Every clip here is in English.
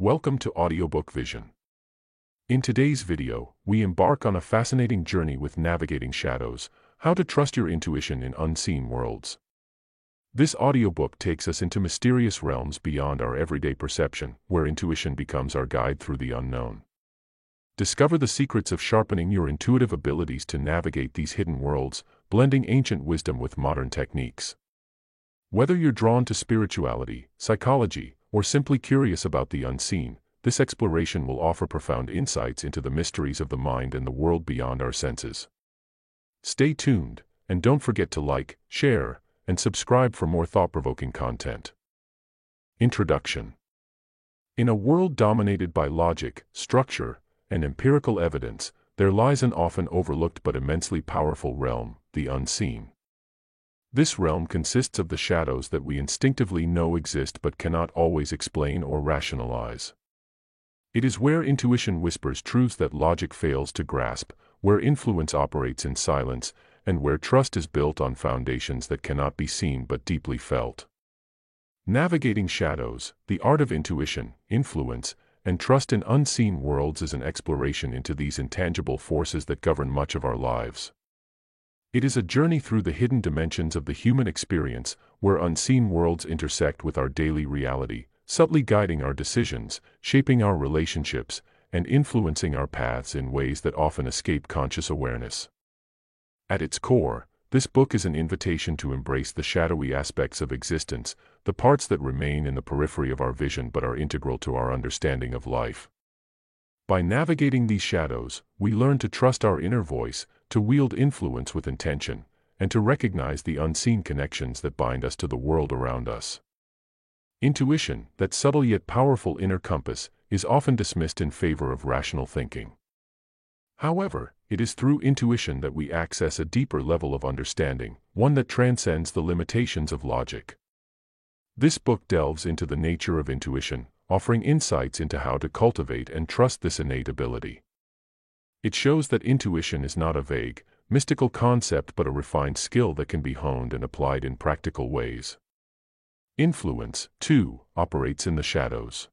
Welcome to Audiobook Vision. In today's video, we embark on a fascinating journey with navigating shadows, how to trust your intuition in unseen worlds. This audiobook takes us into mysterious realms beyond our everyday perception, where intuition becomes our guide through the unknown. Discover the secrets of sharpening your intuitive abilities to navigate these hidden worlds, blending ancient wisdom with modern techniques. Whether you're drawn to spirituality, psychology, or simply curious about the unseen, this exploration will offer profound insights into the mysteries of the mind and the world beyond our senses. Stay tuned, and don't forget to like, share, and subscribe for more thought-provoking content. Introduction In a world dominated by logic, structure, and empirical evidence, there lies an often overlooked but immensely powerful realm, the unseen. This realm consists of the shadows that we instinctively know exist but cannot always explain or rationalize. It is where intuition whispers truths that logic fails to grasp, where influence operates in silence, and where trust is built on foundations that cannot be seen but deeply felt. Navigating shadows, the art of intuition, influence, and trust in unseen worlds is an exploration into these intangible forces that govern much of our lives. It is a journey through the hidden dimensions of the human experience, where unseen worlds intersect with our daily reality, subtly guiding our decisions, shaping our relationships, and influencing our paths in ways that often escape conscious awareness. At its core, this book is an invitation to embrace the shadowy aspects of existence, the parts that remain in the periphery of our vision but are integral to our understanding of life. By navigating these shadows, we learn to trust our inner voice, to wield influence with intention, and to recognize the unseen connections that bind us to the world around us. Intuition, that subtle yet powerful inner compass, is often dismissed in favor of rational thinking. However, it is through intuition that we access a deeper level of understanding, one that transcends the limitations of logic. This book delves into the nature of intuition, offering insights into how to cultivate and trust this innate ability. It shows that intuition is not a vague, mystical concept but a refined skill that can be honed and applied in practical ways. Influence, too, operates in the shadows.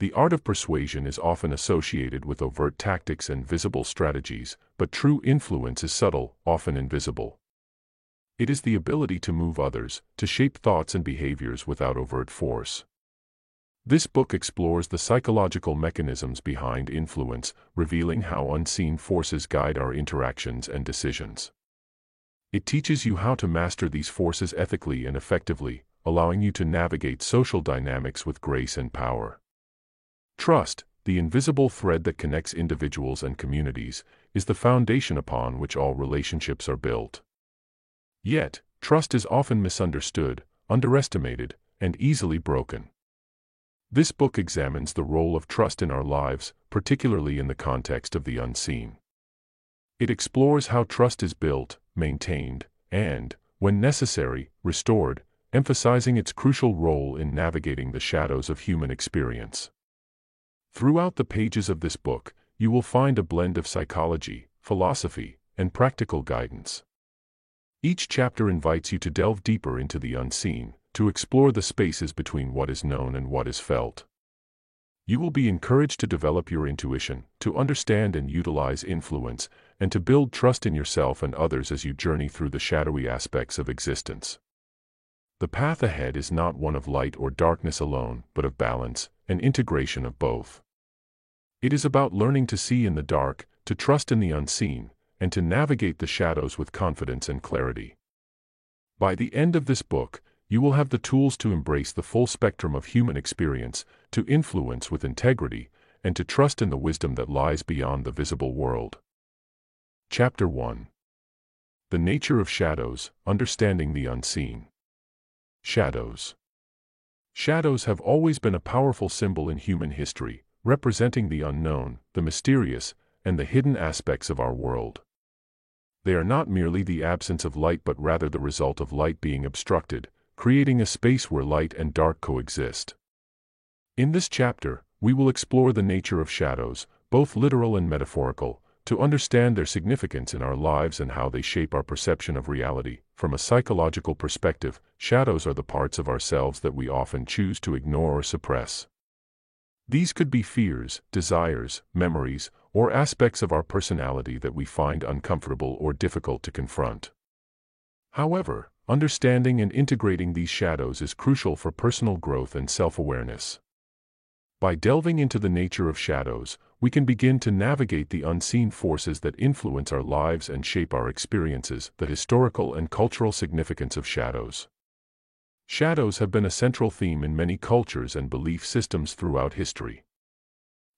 The art of persuasion is often associated with overt tactics and visible strategies, but true influence is subtle, often invisible. It is the ability to move others, to shape thoughts and behaviors without overt force. This book explores the psychological mechanisms behind influence, revealing how unseen forces guide our interactions and decisions. It teaches you how to master these forces ethically and effectively, allowing you to navigate social dynamics with grace and power. Trust, the invisible thread that connects individuals and communities, is the foundation upon which all relationships are built. Yet, trust is often misunderstood, underestimated, and easily broken. This book examines the role of trust in our lives, particularly in the context of the unseen. It explores how trust is built, maintained, and, when necessary, restored, emphasizing its crucial role in navigating the shadows of human experience. Throughout the pages of this book, you will find a blend of psychology, philosophy, and practical guidance. Each chapter invites you to delve deeper into the unseen, to explore the spaces between what is known and what is felt. You will be encouraged to develop your intuition, to understand and utilize influence, and to build trust in yourself and others as you journey through the shadowy aspects of existence. The path ahead is not one of light or darkness alone, but of balance and integration of both. It is about learning to see in the dark, to trust in the unseen, and to navigate the shadows with confidence and clarity. By the end of this book, you will have the tools to embrace the full spectrum of human experience, to influence with integrity, and to trust in the wisdom that lies beyond the visible world. Chapter 1 The Nature of Shadows, Understanding the Unseen. Shadows. Shadows have always been a powerful symbol in human history, representing the unknown, the mysterious, and the hidden aspects of our world. They are not merely the absence of light but rather the result of light being obstructed, creating a space where light and dark coexist. In this chapter, we will explore the nature of shadows, both literal and metaphorical, to understand their significance in our lives and how they shape our perception of reality. From a psychological perspective, shadows are the parts of ourselves that we often choose to ignore or suppress. These could be fears, desires, memories, or aspects of our personality that we find uncomfortable or difficult to confront. However, understanding and integrating these shadows is crucial for personal growth and self-awareness. By delving into the nature of shadows, we can begin to navigate the unseen forces that influence our lives and shape our experiences, the historical and cultural significance of shadows. Shadows have been a central theme in many cultures and belief systems throughout history.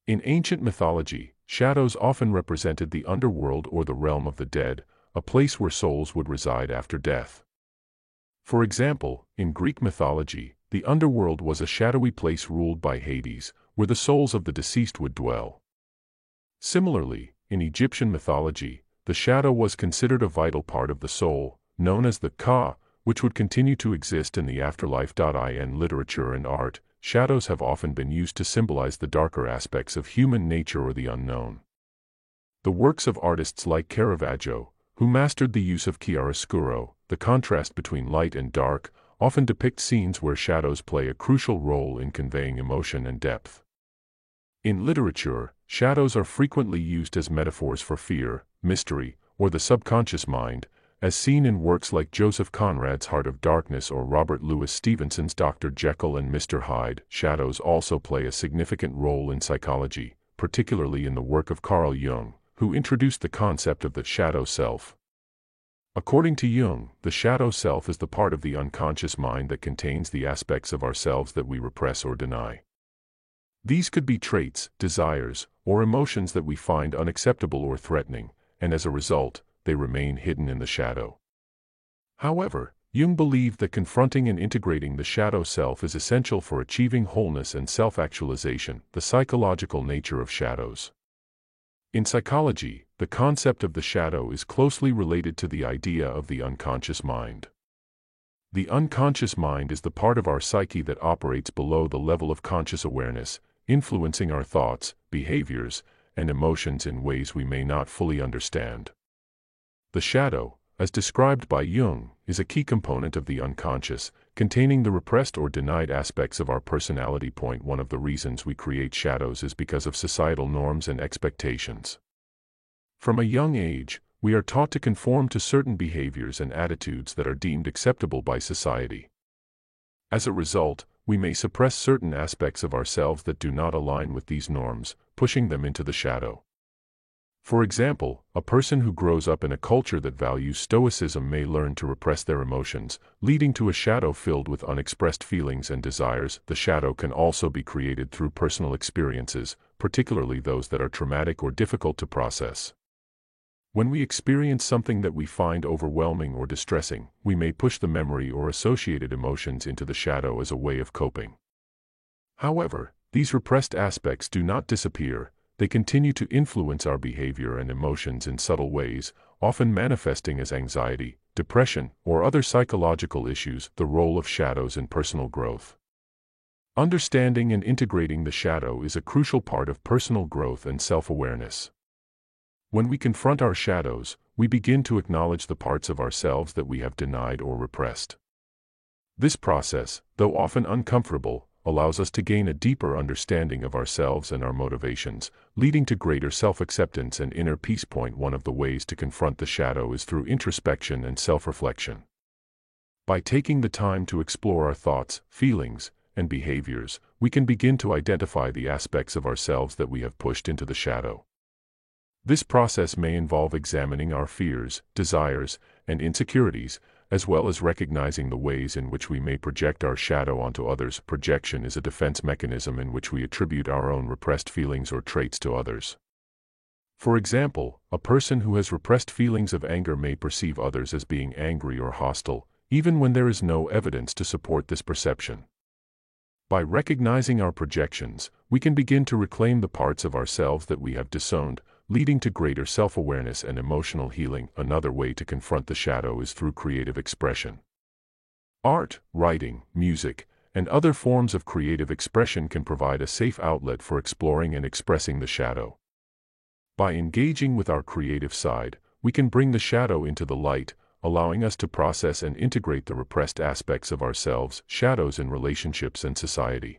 In ancient mythology, shadows often represented the underworld or the realm of the dead, a place where souls would reside after death. For example, in Greek mythology, the underworld was a shadowy place ruled by Hades, where the souls of the deceased would dwell. Similarly, in Egyptian mythology, the shadow was considered a vital part of the soul, known as the Ka, which would continue to exist in the afterlife. In literature and art, shadows have often been used to symbolize the darker aspects of human nature or the unknown. The works of artists like Caravaggio, who mastered the use of chiaroscuro, the contrast between light and dark, often depict scenes where shadows play a crucial role in conveying emotion and depth. In literature, shadows are frequently used as metaphors for fear, mystery, or the subconscious mind, as seen in works like Joseph Conrad's Heart of Darkness or Robert Louis Stevenson's Dr. Jekyll and Mr. Hyde. Shadows also play a significant role in psychology, particularly in the work of Carl Jung, who introduced the concept of the shadow self. According to Jung, the shadow self is the part of the unconscious mind that contains the aspects of ourselves that we repress or deny. These could be traits, desires, or emotions that we find unacceptable or threatening, and as a result, they remain hidden in the shadow. However, Jung believed that confronting and integrating the shadow self is essential for achieving wholeness and self-actualization, the psychological nature of shadows. In psychology, the concept of the shadow is closely related to the idea of the unconscious mind. The unconscious mind is the part of our psyche that operates below the level of conscious awareness, influencing our thoughts, behaviors, and emotions in ways we may not fully understand. The shadow, as described by Jung, is a key component of the unconscious, containing the repressed or denied aspects of our personality. Point one of the reasons we create shadows is because of societal norms and expectations. From a young age, we are taught to conform to certain behaviors and attitudes that are deemed acceptable by society. As a result, we may suppress certain aspects of ourselves that do not align with these norms, pushing them into the shadow. For example, a person who grows up in a culture that values stoicism may learn to repress their emotions, leading to a shadow filled with unexpressed feelings and desires. The shadow can also be created through personal experiences, particularly those that are traumatic or difficult to process. When we experience something that we find overwhelming or distressing, we may push the memory or associated emotions into the shadow as a way of coping. However, these repressed aspects do not disappear, they continue to influence our behavior and emotions in subtle ways, often manifesting as anxiety, depression, or other psychological issues, the role of shadows in personal growth. Understanding and integrating the shadow is a crucial part of personal growth and self-awareness. When we confront our shadows, we begin to acknowledge the parts of ourselves that we have denied or repressed. This process, though often uncomfortable, allows us to gain a deeper understanding of ourselves and our motivations, leading to greater self-acceptance and inner peace. Point one of the ways to confront the shadow is through introspection and self-reflection. By taking the time to explore our thoughts, feelings, and behaviors, we can begin to identify the aspects of ourselves that we have pushed into the shadow. This process may involve examining our fears, desires, and insecurities, as well as recognizing the ways in which we may project our shadow onto others. Projection is a defense mechanism in which we attribute our own repressed feelings or traits to others. For example, a person who has repressed feelings of anger may perceive others as being angry or hostile, even when there is no evidence to support this perception. By recognizing our projections, we can begin to reclaim the parts of ourselves that we have disowned, leading to greater self-awareness and emotional healing. Another way to confront the shadow is through creative expression. Art, writing, music, and other forms of creative expression can provide a safe outlet for exploring and expressing the shadow. By engaging with our creative side, we can bring the shadow into the light, allowing us to process and integrate the repressed aspects of ourselves, shadows in relationships and society.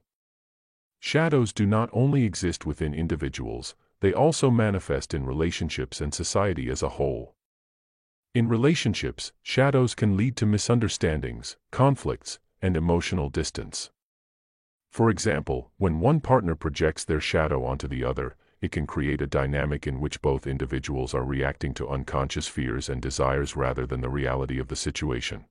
Shadows do not only exist within individuals, they also manifest in relationships and society as a whole. In relationships, shadows can lead to misunderstandings, conflicts, and emotional distance. For example, when one partner projects their shadow onto the other, it can create a dynamic in which both individuals are reacting to unconscious fears and desires rather than the reality of the situation.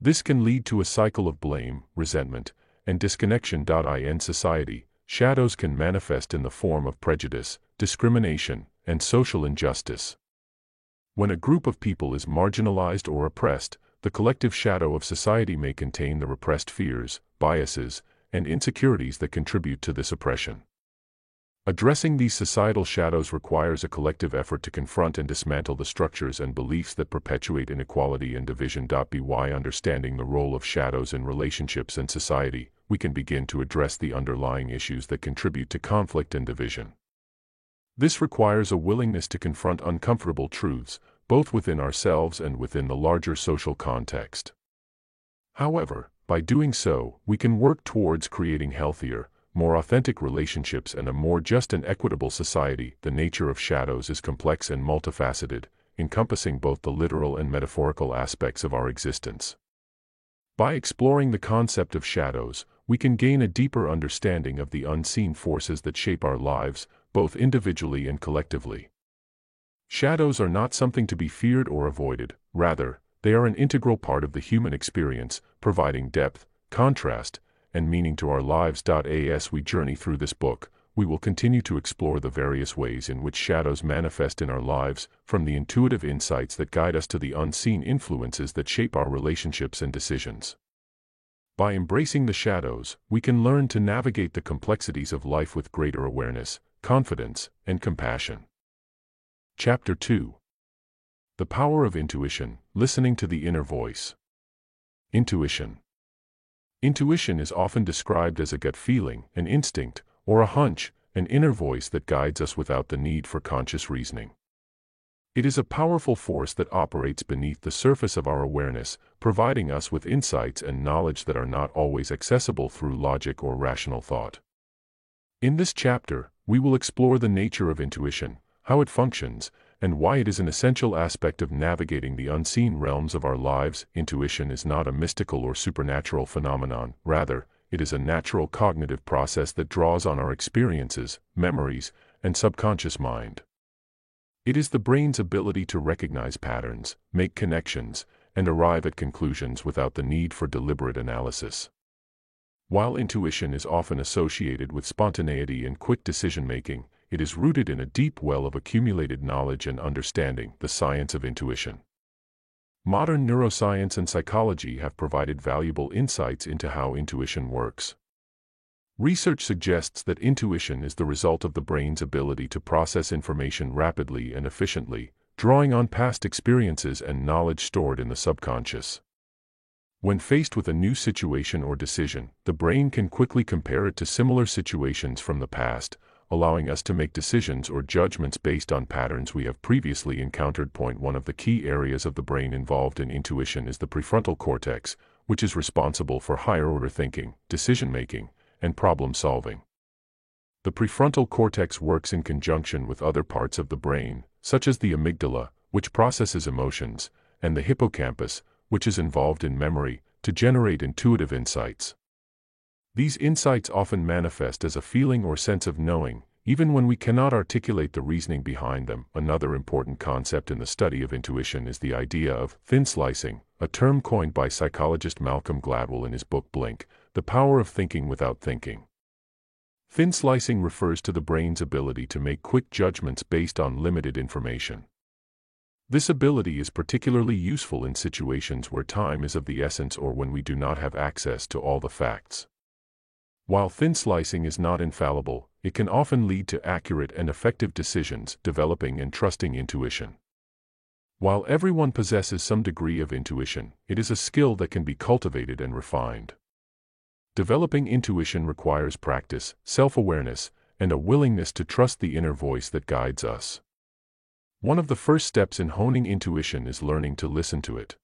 This can lead to a cycle of blame, resentment, and disconnection. In society, shadows can manifest in the form of prejudice, discrimination, and social injustice. When a group of people is marginalized or oppressed, the collective shadow of society may contain the repressed fears, biases, and insecurities that contribute to this oppression. Addressing these societal shadows requires a collective effort to confront and dismantle the structures and beliefs that perpetuate inequality and division. By understanding the role of shadows in relationships and society, we can begin to address the underlying issues that contribute to conflict and division. This requires a willingness to confront uncomfortable truths, both within ourselves and within the larger social context. However, by doing so, we can work towards creating healthier, more authentic relationships and a more just and equitable society. The nature of shadows is complex and multifaceted, encompassing both the literal and metaphorical aspects of our existence. By exploring the concept of shadows, we can gain a deeper understanding of the unseen forces that shape our lives, both individually and collectively. Shadows are not something to be feared or avoided, rather, they are an integral part of the human experience, providing depth, contrast, and meaning to our lives. As we journey through this book, we will continue to explore the various ways in which shadows manifest in our lives, from the intuitive insights that guide us to the unseen influences that shape our relationships and decisions. By embracing the shadows, we can learn to navigate the complexities of life with greater awareness, confidence, and compassion. Chapter 2 The Power of Intuition Listening to the Inner Voice. Intuition. Intuition is often described as a gut feeling, an instinct, or a hunch, an inner voice that guides us without the need for conscious reasoning. It is a powerful force that operates beneath the surface of our awareness, providing us with insights and knowledge that are not always accessible through logic or rational thought. In this chapter, we will explore the nature of intuition, how it functions, and why it is an essential aspect of navigating the unseen realms of our lives. Intuition is not a mystical or supernatural phenomenon, rather, it is a natural cognitive process that draws on our experiences, memories, and subconscious mind. It is the brain's ability to recognize patterns, make connections, and arrive at conclusions without the need for deliberate analysis. While intuition is often associated with spontaneity and quick decision-making, it is rooted in a deep well of accumulated knowledge and understanding, the science of intuition. Modern neuroscience and psychology have provided valuable insights into how intuition works. Research suggests that intuition is the result of the brain's ability to process information rapidly and efficiently, drawing on past experiences and knowledge stored in the subconscious. When faced with a new situation or decision, the brain can quickly compare it to similar situations from the past, allowing us to make decisions or judgments based on patterns we have previously encountered. Point one of the key areas of the brain involved in intuition is the prefrontal cortex, which is responsible for higher order thinking, decision making, and problem solving. The prefrontal cortex works in conjunction with other parts of the brain, such as the amygdala, which processes emotions, and the hippocampus, which is involved in memory, to generate intuitive insights. These insights often manifest as a feeling or sense of knowing, even when we cannot articulate the reasoning behind them. Another important concept in the study of intuition is the idea of thin slicing, a term coined by psychologist Malcolm Gladwell in his book Blink, The Power of Thinking Without Thinking. Thin slicing refers to the brain's ability to make quick judgments based on limited information. This ability is particularly useful in situations where time is of the essence or when we do not have access to all the facts. While thin slicing is not infallible, it can often lead to accurate and effective decisions, developing and trusting intuition. While everyone possesses some degree of intuition, it is a skill that can be cultivated and refined. Developing intuition requires practice, self-awareness, and a willingness to trust the inner voice that guides us. One of the first steps in honing intuition is learning to listen to it.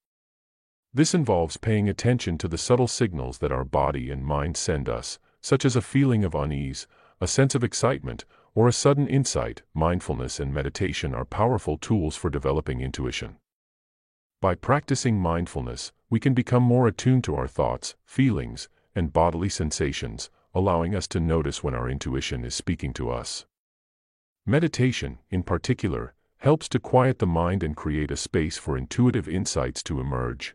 This involves paying attention to the subtle signals that our body and mind send us, such as a feeling of unease, a sense of excitement, or a sudden insight, mindfulness and meditation are powerful tools for developing intuition. By practicing mindfulness, we can become more attuned to our thoughts, feelings, and bodily sensations, allowing us to notice when our intuition is speaking to us. Meditation, in particular, helps to quiet the mind and create a space for intuitive insights to emerge.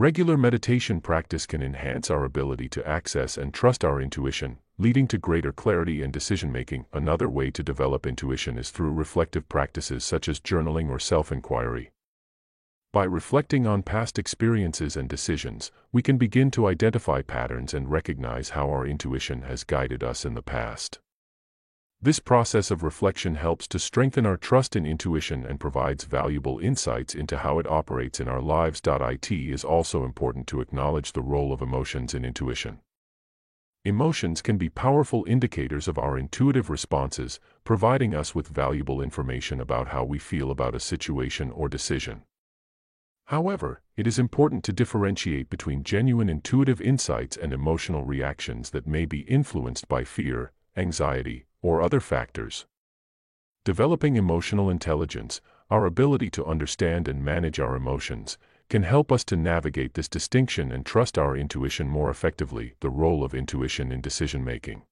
Regular meditation practice can enhance our ability to access and trust our intuition, leading to greater clarity and decision making. Another way to develop intuition is through reflective practices such as journaling or self inquiry. By reflecting on past experiences and decisions, we can begin to identify patterns and recognize how our intuition has guided us in the past. This process of reflection helps to strengthen our trust in intuition and provides valuable insights into how it operates in our lives. It is also important to acknowledge the role of emotions in intuition. Emotions can be powerful indicators of our intuitive responses, providing us with valuable information about how we feel about a situation or decision. However, it is important to differentiate between genuine intuitive insights and emotional reactions that may be influenced by fear, anxiety, or other factors. Developing emotional intelligence, our ability to understand and manage our emotions, can help us to navigate this distinction and trust our intuition more effectively. The role of intuition in decision making.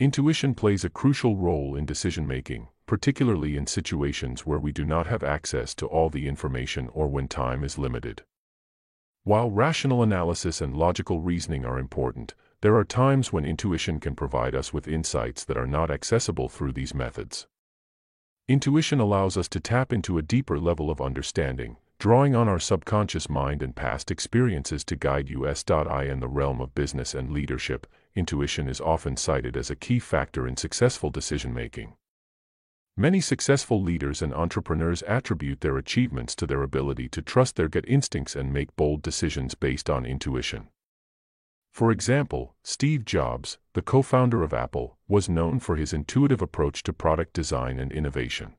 Intuition plays a crucial role in decision making, particularly in situations where we do not have access to all the information or when time is limited. While rational analysis and logical reasoning are important, there are times when intuition can provide us with insights that are not accessible through these methods. Intuition allows us to tap into a deeper level of understanding, drawing on our subconscious mind and past experiences to guide us.i in the realm of business and leadership. Intuition is often cited as a key factor in successful decision making. Many successful leaders and entrepreneurs attribute their achievements to their ability to trust their gut instincts and make bold decisions based on intuition. For example, Steve Jobs, the co-founder of Apple, was known for his intuitive approach to product design and innovation.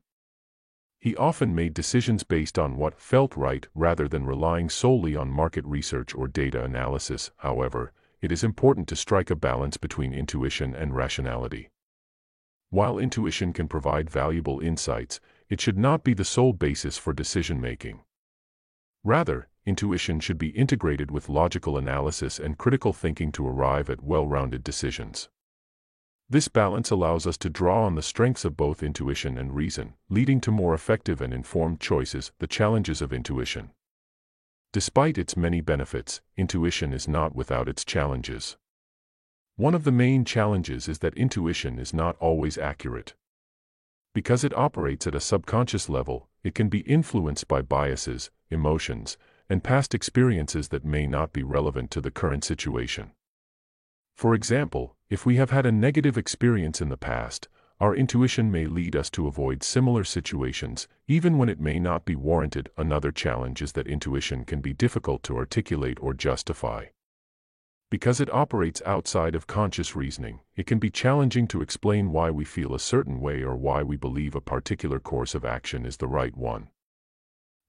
He often made decisions based on what felt right rather than relying solely on market research or data analysis. However, it is important to strike a balance between intuition and rationality. While intuition can provide valuable insights, it should not be the sole basis for decision making. Rather, intuition should be integrated with logical analysis and critical thinking to arrive at well-rounded decisions. This balance allows us to draw on the strengths of both intuition and reason, leading to more effective and informed choices, the challenges of intuition. Despite its many benefits, intuition is not without its challenges. One of the main challenges is that intuition is not always accurate. Because it operates at a subconscious level, it can be influenced by biases, emotions, and past experiences that may not be relevant to the current situation. For example, if we have had a negative experience in the past, our intuition may lead us to avoid similar situations, even when it may not be warranted. Another challenge is that intuition can be difficult to articulate or justify. Because it operates outside of conscious reasoning, it can be challenging to explain why we feel a certain way or why we believe a particular course of action is the right one.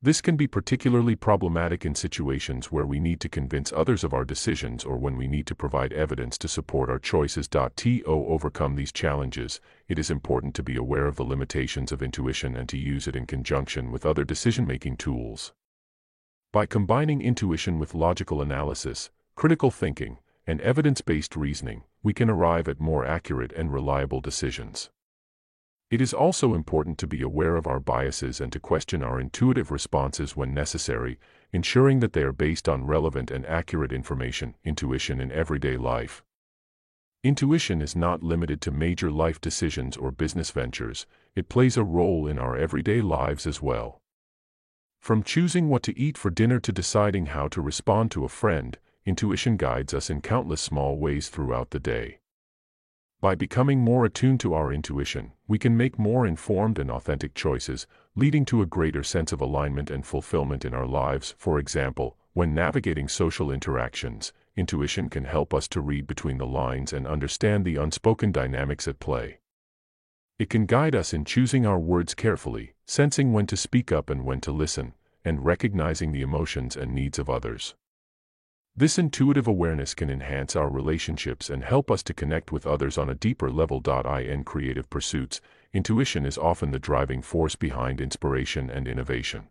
This can be particularly problematic in situations where we need to convince others of our decisions or when we need to provide evidence to support our choices. To overcome these challenges, it is important to be aware of the limitations of intuition and to use it in conjunction with other decision-making tools. By combining intuition with logical analysis, critical thinking, and evidence-based reasoning, we can arrive at more accurate and reliable decisions. It is also important to be aware of our biases and to question our intuitive responses when necessary, ensuring that they are based on relevant and accurate information, intuition in everyday life. Intuition is not limited to major life decisions or business ventures, it plays a role in our everyday lives as well. From choosing what to eat for dinner to deciding how to respond to a friend, intuition guides us in countless small ways throughout the day. By becoming more attuned to our intuition, we can make more informed and authentic choices, leading to a greater sense of alignment and fulfillment in our lives. For example, when navigating social interactions, intuition can help us to read between the lines and understand the unspoken dynamics at play. It can guide us in choosing our words carefully, sensing when to speak up and when to listen, and recognizing the emotions and needs of others. This intuitive awareness can enhance our relationships and help us to connect with others on a deeper level. In creative pursuits, intuition is often the driving force behind inspiration and innovation.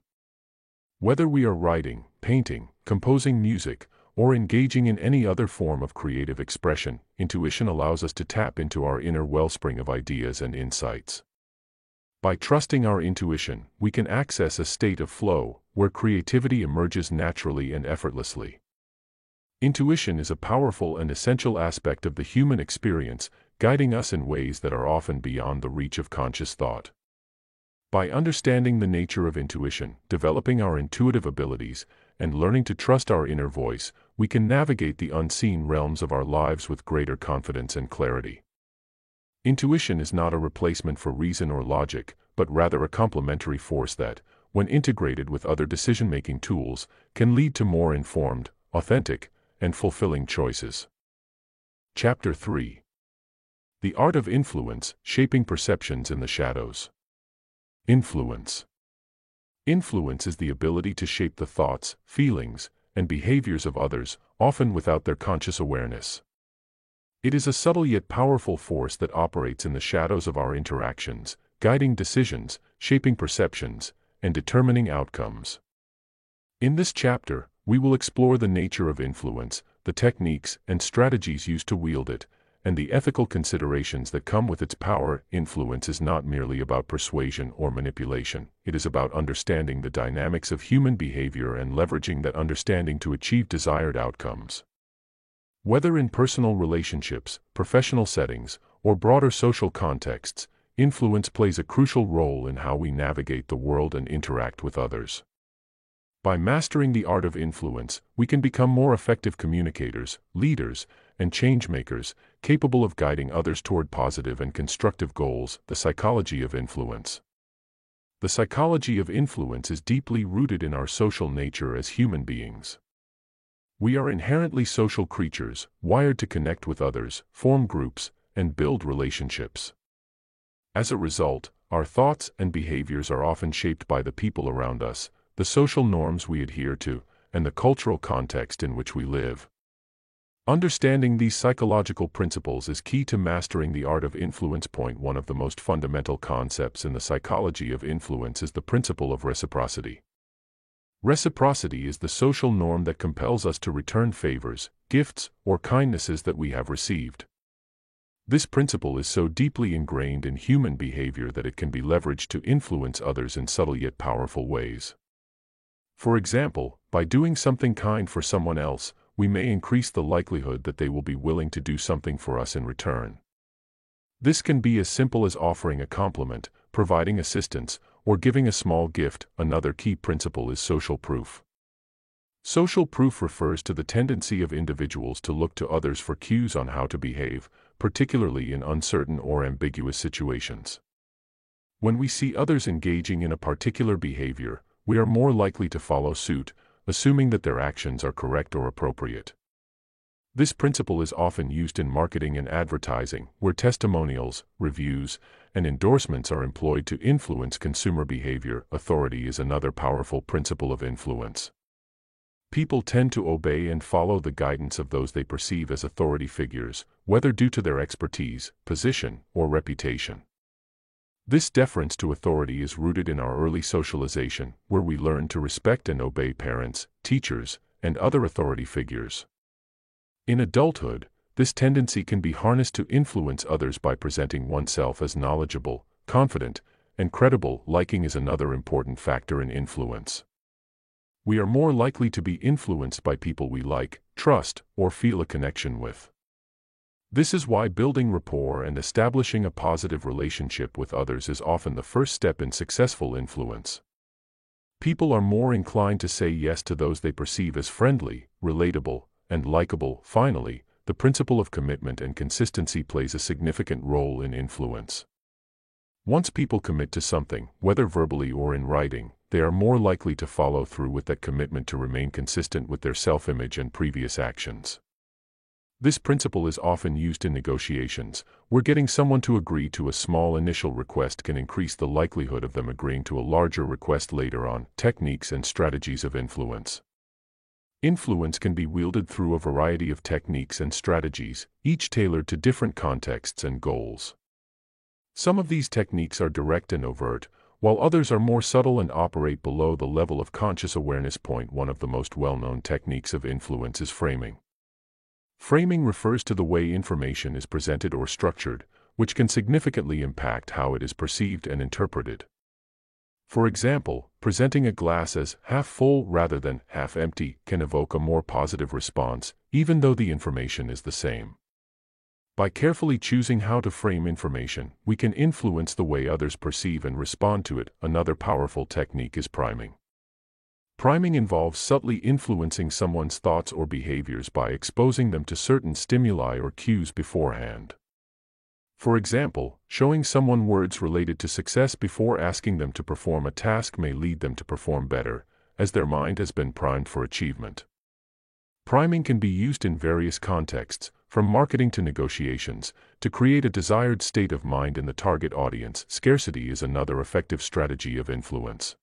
Whether we are writing, painting, composing music, or engaging in any other form of creative expression, intuition allows us to tap into our inner wellspring of ideas and insights. By trusting our intuition, we can access a state of flow, where creativity emerges naturally and effortlessly. Intuition is a powerful and essential aspect of the human experience, guiding us in ways that are often beyond the reach of conscious thought. By understanding the nature of intuition, developing our intuitive abilities, and learning to trust our inner voice, we can navigate the unseen realms of our lives with greater confidence and clarity. Intuition is not a replacement for reason or logic, but rather a complementary force that, when integrated with other decision-making tools, can lead to more informed, authentic, and fulfilling choices. Chapter 3 The Art of Influence, Shaping Perceptions in the Shadows. Influence Influence is the ability to shape the thoughts, feelings, and behaviors of others, often without their conscious awareness. It is a subtle yet powerful force that operates in the shadows of our interactions, guiding decisions, shaping perceptions, and determining outcomes. In this chapter, we will explore the nature of influence, the techniques and strategies used to wield it, and the ethical considerations that come with its power. Influence is not merely about persuasion or manipulation, it is about understanding the dynamics of human behavior and leveraging that understanding to achieve desired outcomes. Whether in personal relationships, professional settings, or broader social contexts, influence plays a crucial role in how we navigate the world and interact with others. By mastering the art of influence, we can become more effective communicators, leaders, and changemakers, capable of guiding others toward positive and constructive goals. The psychology of influence. The psychology of influence is deeply rooted in our social nature as human beings. We are inherently social creatures, wired to connect with others, form groups, and build relationships. As a result, our thoughts and behaviors are often shaped by the people around us, the social norms we adhere to, and the cultural context in which we live. Understanding these psychological principles is key to mastering the art of influence. Point one of the most fundamental concepts in the psychology of influence is the principle of reciprocity. Reciprocity is the social norm that compels us to return favors, gifts, or kindnesses that we have received. This principle is so deeply ingrained in human behavior that it can be leveraged to influence others in subtle yet powerful ways. For example, by doing something kind for someone else, we may increase the likelihood that they will be willing to do something for us in return. This can be as simple as offering a compliment, providing assistance, or giving a small gift. Another key principle is social proof. Social proof refers to the tendency of individuals to look to others for cues on how to behave, particularly in uncertain or ambiguous situations. When we see others engaging in a particular behavior, we are more likely to follow suit, assuming that their actions are correct or appropriate. This principle is often used in marketing and advertising, where testimonials, reviews, and endorsements are employed to influence consumer behavior. Authority is another powerful principle of influence. People tend to obey and follow the guidance of those they perceive as authority figures, whether due to their expertise, position, or reputation. This deference to authority is rooted in our early socialization, where we learn to respect and obey parents, teachers, and other authority figures. In adulthood, this tendency can be harnessed to influence others by presenting oneself as knowledgeable, confident, and credible. Liking is another important factor in influence. We are more likely to be influenced by people we like, trust, or feel a connection with. This is why building rapport and establishing a positive relationship with others is often the first step in successful influence. People are more inclined to say yes to those they perceive as friendly, relatable, and likable. Finally, the principle of commitment and consistency plays a significant role in influence. Once people commit to something, whether verbally or in writing, they are more likely to follow through with that commitment to remain consistent with their self-image and previous actions. This principle is often used in negotiations, where getting someone to agree to a small initial request can increase the likelihood of them agreeing to a larger request later on. Techniques and strategies of influence. Influence can be wielded through a variety of techniques and strategies, each tailored to different contexts and goals. Some of these techniques are direct and overt, while others are more subtle and operate below the level of conscious awareness. Point one of the most well-known techniques of influence is framing. Framing refers to the way information is presented or structured, which can significantly impact how it is perceived and interpreted. For example, presenting a glass as half full rather than half empty can evoke a more positive response, even though the information is the same. By carefully choosing how to frame information, we can influence the way others perceive and respond to it. Another powerful technique is priming. Priming involves subtly influencing someone's thoughts or behaviors by exposing them to certain stimuli or cues beforehand. For example, showing someone words related to success before asking them to perform a task may lead them to perform better, as their mind has been primed for achievement. Priming can be used in various contexts, from marketing to negotiations, to create a desired state of mind in the target audience. Scarcity is another effective strategy of influence.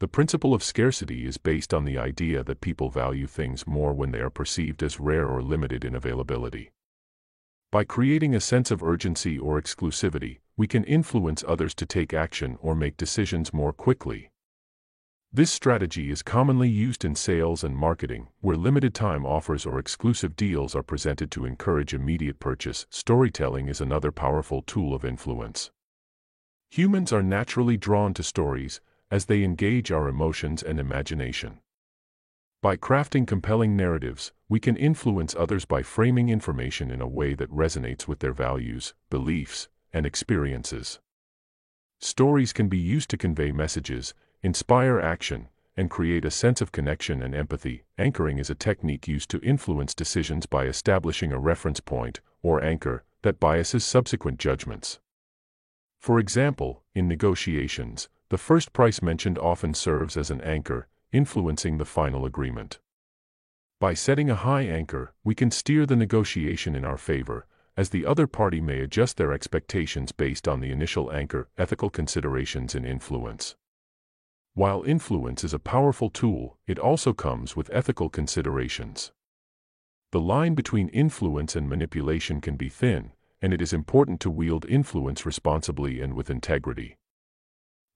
The principle of scarcity is based on the idea that people value things more when they are perceived as rare or limited in availability. By creating a sense of urgency or exclusivity, we can influence others to take action or make decisions more quickly. This strategy is commonly used in sales and marketing, where limited time offers or exclusive deals are presented to encourage immediate purchase. Storytelling is another powerful tool of influence. Humans are naturally drawn to stories, as they engage our emotions and imagination. By crafting compelling narratives, we can influence others by framing information in a way that resonates with their values, beliefs, and experiences. Stories can be used to convey messages, inspire action, and create a sense of connection and empathy. Anchoring is a technique used to influence decisions by establishing a reference point, or anchor, that biases subsequent judgments. For example, in negotiations, the first price mentioned often serves as an anchor, influencing the final agreement. By setting a high anchor, we can steer the negotiation in our favor, as the other party may adjust their expectations based on the initial anchor, ethical considerations in influence. While influence is a powerful tool, it also comes with ethical considerations. The line between influence and manipulation can be thin, and it is important to wield influence responsibly and with integrity.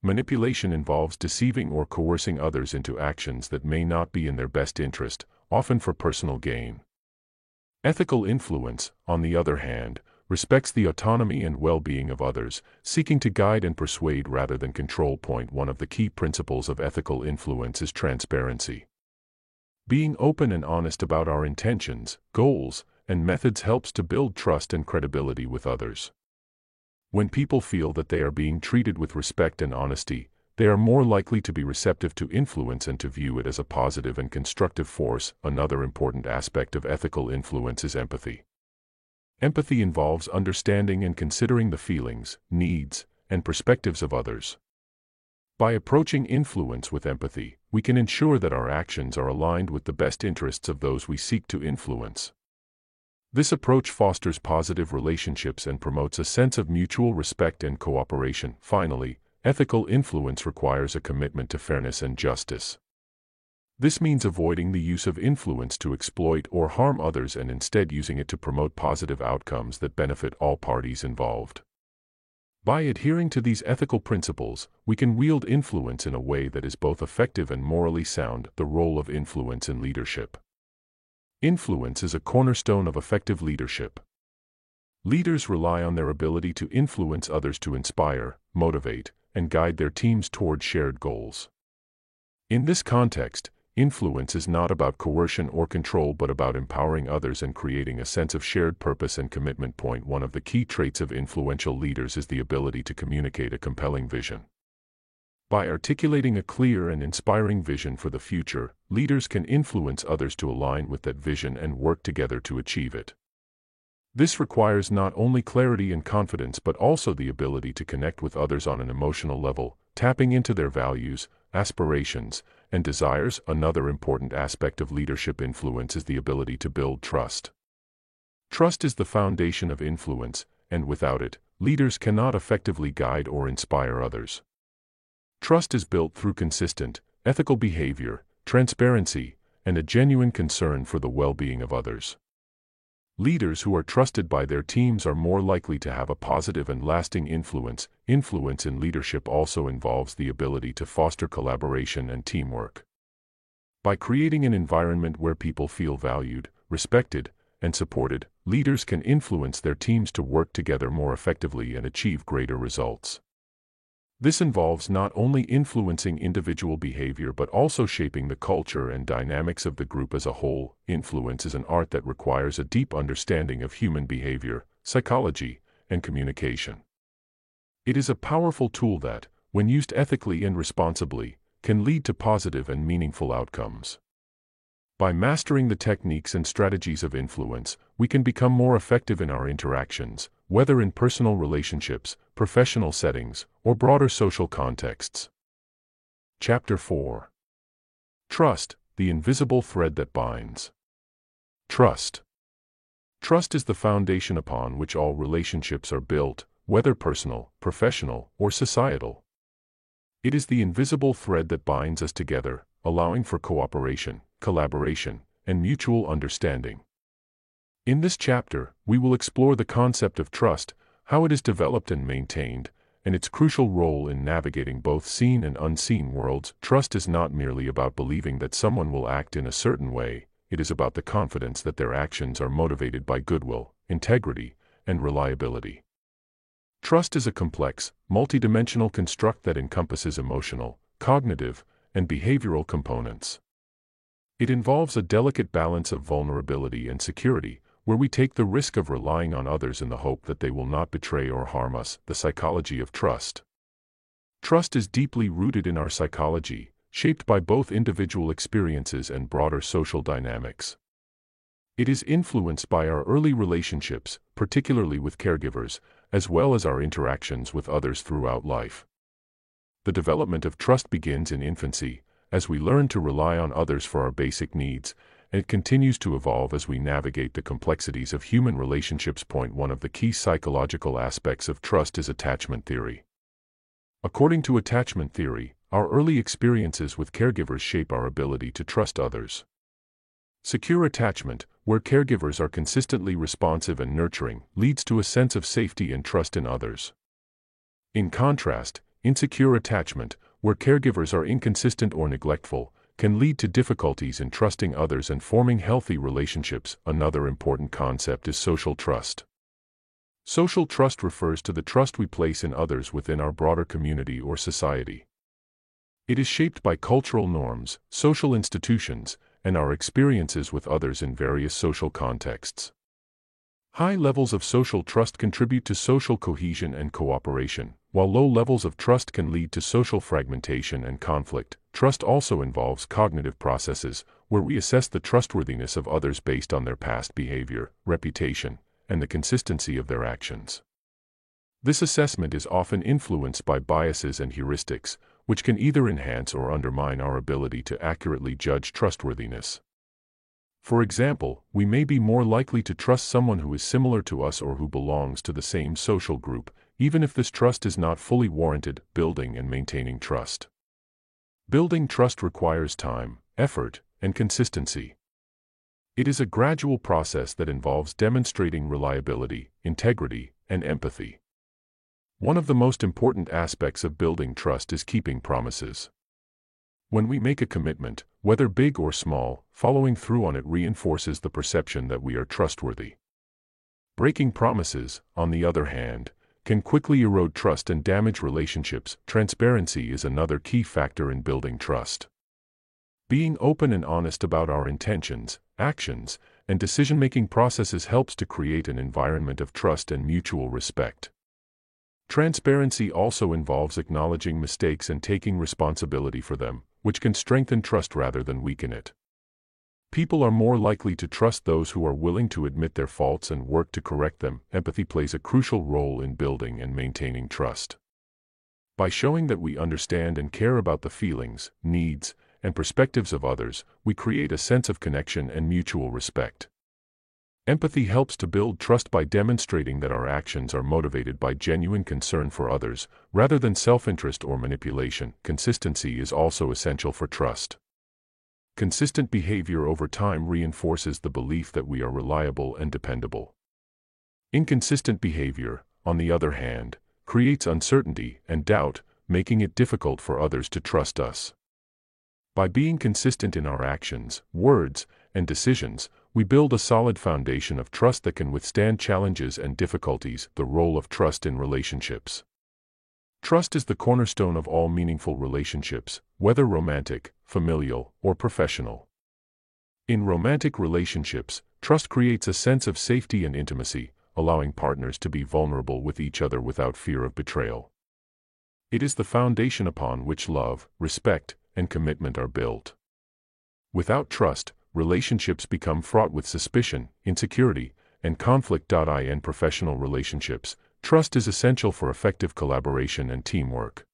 Manipulation involves deceiving or coercing others into actions that may not be in their best interest, often for personal gain. Ethical influence, on the other hand, respects the autonomy and well-being of others, seeking to guide and persuade rather than control. Point one of the key principles of ethical influence is transparency. Being open and honest about our intentions, goals, and methods helps to build trust and credibility with others. When people feel that they are being treated with respect and honesty, they are more likely to be receptive to influence and to view it as a positive and constructive force. Another important aspect of ethical influence is empathy. Empathy involves understanding and considering the feelings, needs, and perspectives of others. By approaching influence with empathy, we can ensure that our actions are aligned with the best interests of those we seek to influence. This approach fosters positive relationships and promotes a sense of mutual respect and cooperation. Finally, ethical influence requires a commitment to fairness and justice. This means avoiding the use of influence to exploit or harm others and instead using it to promote positive outcomes that benefit all parties involved. By adhering to these ethical principles, we can wield influence in a way that is both effective and morally sound. The role of influence in leadership. Influence is a cornerstone of effective leadership. Leaders rely on their ability to influence others to inspire, motivate, and guide their teams toward shared goals. In this context, influence is not about coercion or control but about empowering others and creating a sense of shared purpose and commitment. Point one of the key traits of influential leaders is the ability to communicate a compelling vision. By articulating a clear and inspiring vision for the future, leaders can influence others to align with that vision and work together to achieve it. This requires not only clarity and confidence but also the ability to connect with others on an emotional level, tapping into their values, aspirations, and desires. Another important aspect of leadership influence is the ability to build trust. Trust is the foundation of influence, and without it, leaders cannot effectively guide or inspire others. Trust is built through consistent, ethical behavior, transparency, and a genuine concern for the well-being of others. Leaders who are trusted by their teams are more likely to have a positive and lasting influence. Influence in leadership also involves the ability to foster collaboration and teamwork. By creating an environment where people feel valued, respected, and supported, leaders can influence their teams to work together more effectively and achieve greater results. This involves not only influencing individual behavior but also shaping the culture and dynamics of the group as a whole. Influence is an art that requires a deep understanding of human behavior, psychology, and communication. It is a powerful tool that, when used ethically and responsibly, can lead to positive and meaningful outcomes. By mastering the techniques and strategies of influence, we can become more effective in our interactions, whether in personal relationships, professional settings, or broader social contexts. Chapter 4 Trust, the invisible thread that binds. Trust. Trust is the foundation upon which all relationships are built, whether personal, professional, or societal. It is the invisible thread that binds us together, allowing for cooperation, collaboration, and mutual understanding. In this chapter, we will explore the concept of trust, how it is developed and maintained, and its crucial role in navigating both seen and unseen worlds. Trust is not merely about believing that someone will act in a certain way, it is about the confidence that their actions are motivated by goodwill, integrity, and reliability. Trust is a complex, multidimensional construct that encompasses emotional, cognitive, and behavioral components. It involves a delicate balance of vulnerability and security, where we take the risk of relying on others in the hope that they will not betray or harm us, the psychology of trust. Trust is deeply rooted in our psychology, shaped by both individual experiences and broader social dynamics. It is influenced by our early relationships, particularly with caregivers, as well as our interactions with others throughout life. The development of trust begins in infancy, as we learn to rely on others for our basic needs, it continues to evolve as we navigate the complexities of human relationships. Point one of the key psychological aspects of trust is attachment theory. According to attachment theory, our early experiences with caregivers shape our ability to trust others. Secure attachment, where caregivers are consistently responsive and nurturing, leads to a sense of safety and trust in others. In contrast, insecure attachment, where caregivers are inconsistent or neglectful, can lead to difficulties in trusting others and forming healthy relationships. Another important concept is social trust. Social trust refers to the trust we place in others within our broader community or society. It is shaped by cultural norms, social institutions, and our experiences with others in various social contexts. High levels of social trust contribute to social cohesion and cooperation, while low levels of trust can lead to social fragmentation and conflict. Trust also involves cognitive processes, where we assess the trustworthiness of others based on their past behavior, reputation, and the consistency of their actions. This assessment is often influenced by biases and heuristics, which can either enhance or undermine our ability to accurately judge trustworthiness. For example, we may be more likely to trust someone who is similar to us or who belongs to the same social group, even if this trust is not fully warranted, building and maintaining trust. Building trust requires time, effort, and consistency. It is a gradual process that involves demonstrating reliability, integrity, and empathy. One of the most important aspects of building trust is keeping promises. When we make a commitment, whether big or small, following through on it reinforces the perception that we are trustworthy. Breaking promises, on the other hand, can quickly erode trust and damage relationships. Transparency is another key factor in building trust. Being open and honest about our intentions, actions, and decision-making processes helps to create an environment of trust and mutual respect. Transparency also involves acknowledging mistakes and taking responsibility for them, which can strengthen trust rather than weaken it. People are more likely to trust those who are willing to admit their faults and work to correct them. Empathy plays a crucial role in building and maintaining trust. By showing that we understand and care about the feelings, needs, and perspectives of others, we create a sense of connection and mutual respect. Empathy helps to build trust by demonstrating that our actions are motivated by genuine concern for others, rather than self-interest or manipulation. Consistency is also essential for trust. Consistent behavior over time reinforces the belief that we are reliable and dependable. Inconsistent behavior, on the other hand, creates uncertainty and doubt, making it difficult for others to trust us. By being consistent in our actions, words, and decisions, we build a solid foundation of trust that can withstand challenges and difficulties, the role of trust in relationships. Trust is the cornerstone of all meaningful relationships, whether romantic, familial, or professional. In romantic relationships, trust creates a sense of safety and intimacy, allowing partners to be vulnerable with each other without fear of betrayal. It is the foundation upon which love, respect, and commitment are built. Without trust, relationships become fraught with suspicion, insecurity, and conflict. In professional relationships, trust is essential for effective collaboration and teamwork.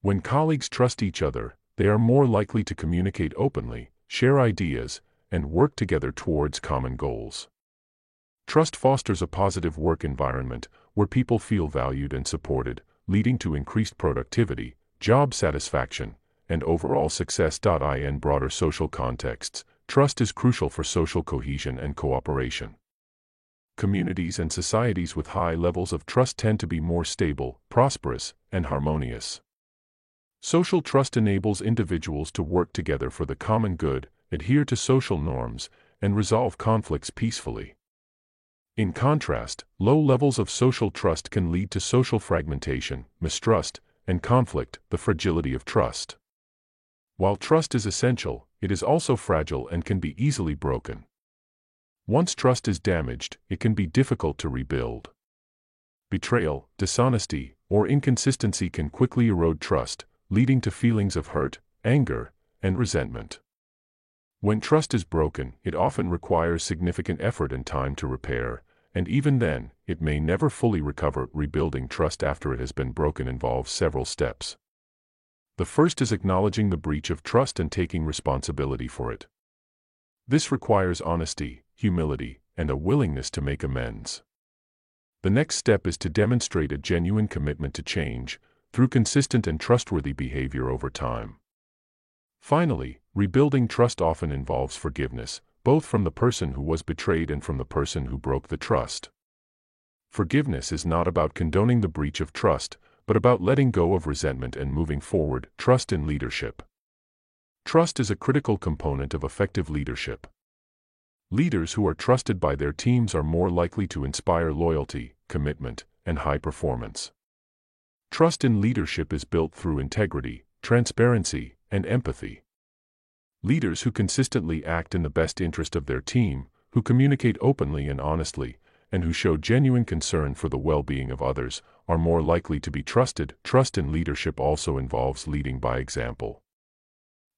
When colleagues trust each other, they are more likely to communicate openly, share ideas, and work together towards common goals. Trust fosters a positive work environment where people feel valued and supported, leading to increased productivity, job satisfaction, and overall success. In broader social contexts, trust is crucial for social cohesion and cooperation. Communities and societies with high levels of trust tend to be more stable, prosperous, and harmonious. Social trust enables individuals to work together for the common good, adhere to social norms, and resolve conflicts peacefully. In contrast, low levels of social trust can lead to social fragmentation, mistrust, and conflict, the fragility of trust. While trust is essential, it is also fragile and can be easily broken. Once trust is damaged, it can be difficult to rebuild. Betrayal, dishonesty, or inconsistency can quickly erode trust, leading to feelings of hurt, anger, and resentment. When trust is broken, it often requires significant effort and time to repair, and even then, it may never fully recover. Rebuilding trust after it has been broken involves several steps. The first is acknowledging the breach of trust and taking responsibility for it. This requires honesty, humility, and a willingness to make amends. The next step is to demonstrate a genuine commitment to change, through consistent and trustworthy behavior over time. Finally, rebuilding trust often involves forgiveness, both from the person who was betrayed and from the person who broke the trust. Forgiveness is not about condoning the breach of trust, but about letting go of resentment and moving forward, trust in leadership. Trust is a critical component of effective leadership. Leaders who are trusted by their teams are more likely to inspire loyalty, commitment, and high performance. Trust in leadership is built through integrity, transparency, and empathy. Leaders who consistently act in the best interest of their team, who communicate openly and honestly, and who show genuine concern for the well-being of others, are more likely to be trusted. Trust in leadership also involves leading by example.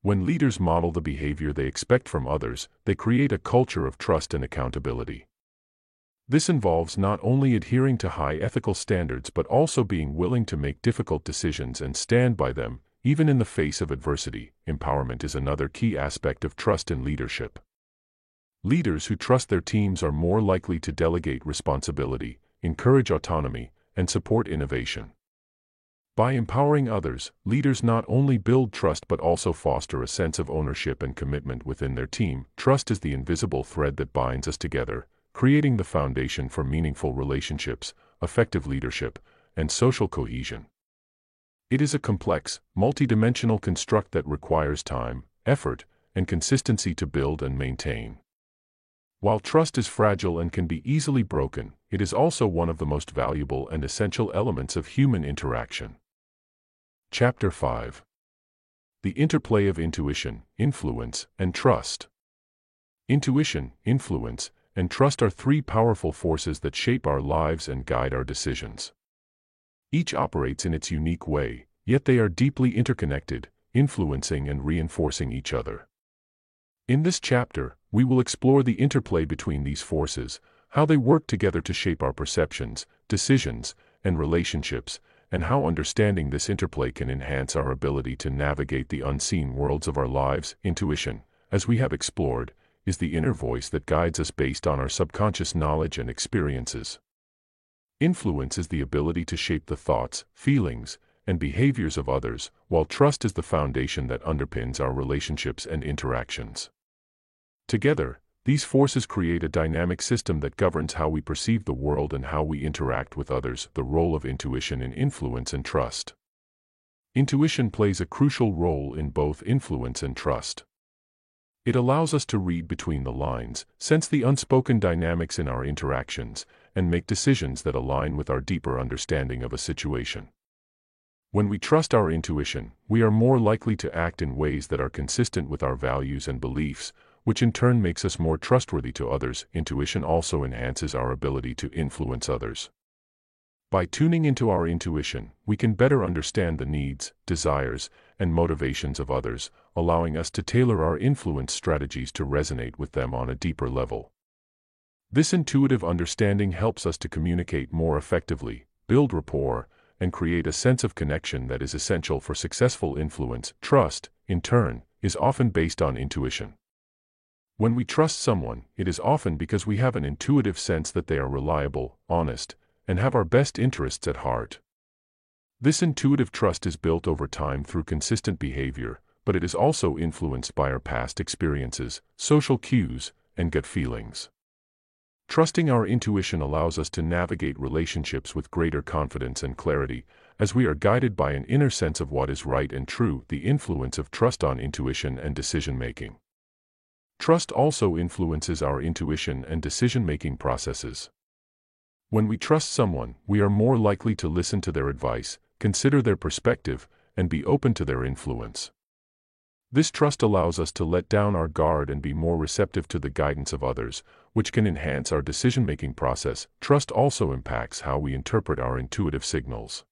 When leaders model the behavior they expect from others, they create a culture of trust and accountability. This involves not only adhering to high ethical standards but also being willing to make difficult decisions and stand by them, even in the face of adversity. Empowerment is another key aspect of trust in leadership. Leaders who trust their teams are more likely to delegate responsibility, encourage autonomy, and support innovation. By empowering others, leaders not only build trust but also foster a sense of ownership and commitment within their team. Trust is the invisible thread that binds us together, creating the foundation for meaningful relationships, effective leadership, and social cohesion. It is a complex, multidimensional construct that requires time, effort, and consistency to build and maintain. While trust is fragile and can be easily broken, it is also one of the most valuable and essential elements of human interaction. Chapter 5 The Interplay of Intuition, Influence, and Trust Intuition, influence, and trust are three powerful forces that shape our lives and guide our decisions. Each operates in its unique way, yet they are deeply interconnected, influencing and reinforcing each other. In this chapter, we will explore the interplay between these forces, how they work together to shape our perceptions, decisions, and relationships, and how understanding this interplay can enhance our ability to navigate the unseen worlds of our lives. Intuition, as we have explored, is the inner voice that guides us based on our subconscious knowledge and experiences. Influence is the ability to shape the thoughts, feelings, and behaviors of others, while trust is the foundation that underpins our relationships and interactions. Together, these forces create a dynamic system that governs how we perceive the world and how we interact with others, the role of intuition in influence and trust. Intuition plays a crucial role in both influence and trust. It allows us to read between the lines, sense the unspoken dynamics in our interactions, and make decisions that align with our deeper understanding of a situation. When we trust our intuition, we are more likely to act in ways that are consistent with our values and beliefs, which in turn makes us more trustworthy to others. Intuition also enhances our ability to influence others. By tuning into our intuition, we can better understand the needs, desires, and motivations of others, allowing us to tailor our influence strategies to resonate with them on a deeper level. This intuitive understanding helps us to communicate more effectively, build rapport, and create a sense of connection that is essential for successful influence. Trust, in turn, is often based on intuition. When we trust someone, it is often because we have an intuitive sense that they are reliable, honest, and have our best interests at heart. This intuitive trust is built over time through consistent behavior, but it is also influenced by our past experiences, social cues, and gut feelings. Trusting our intuition allows us to navigate relationships with greater confidence and clarity, as we are guided by an inner sense of what is right and true, the influence of trust on intuition and decision making. Trust also influences our intuition and decision-making processes. When we trust someone, we are more likely to listen to their advice, consider their perspective, and be open to their influence. This trust allows us to let down our guard and be more receptive to the guidance of others, which can enhance our decision-making process. Trust also impacts how we interpret our intuitive signals.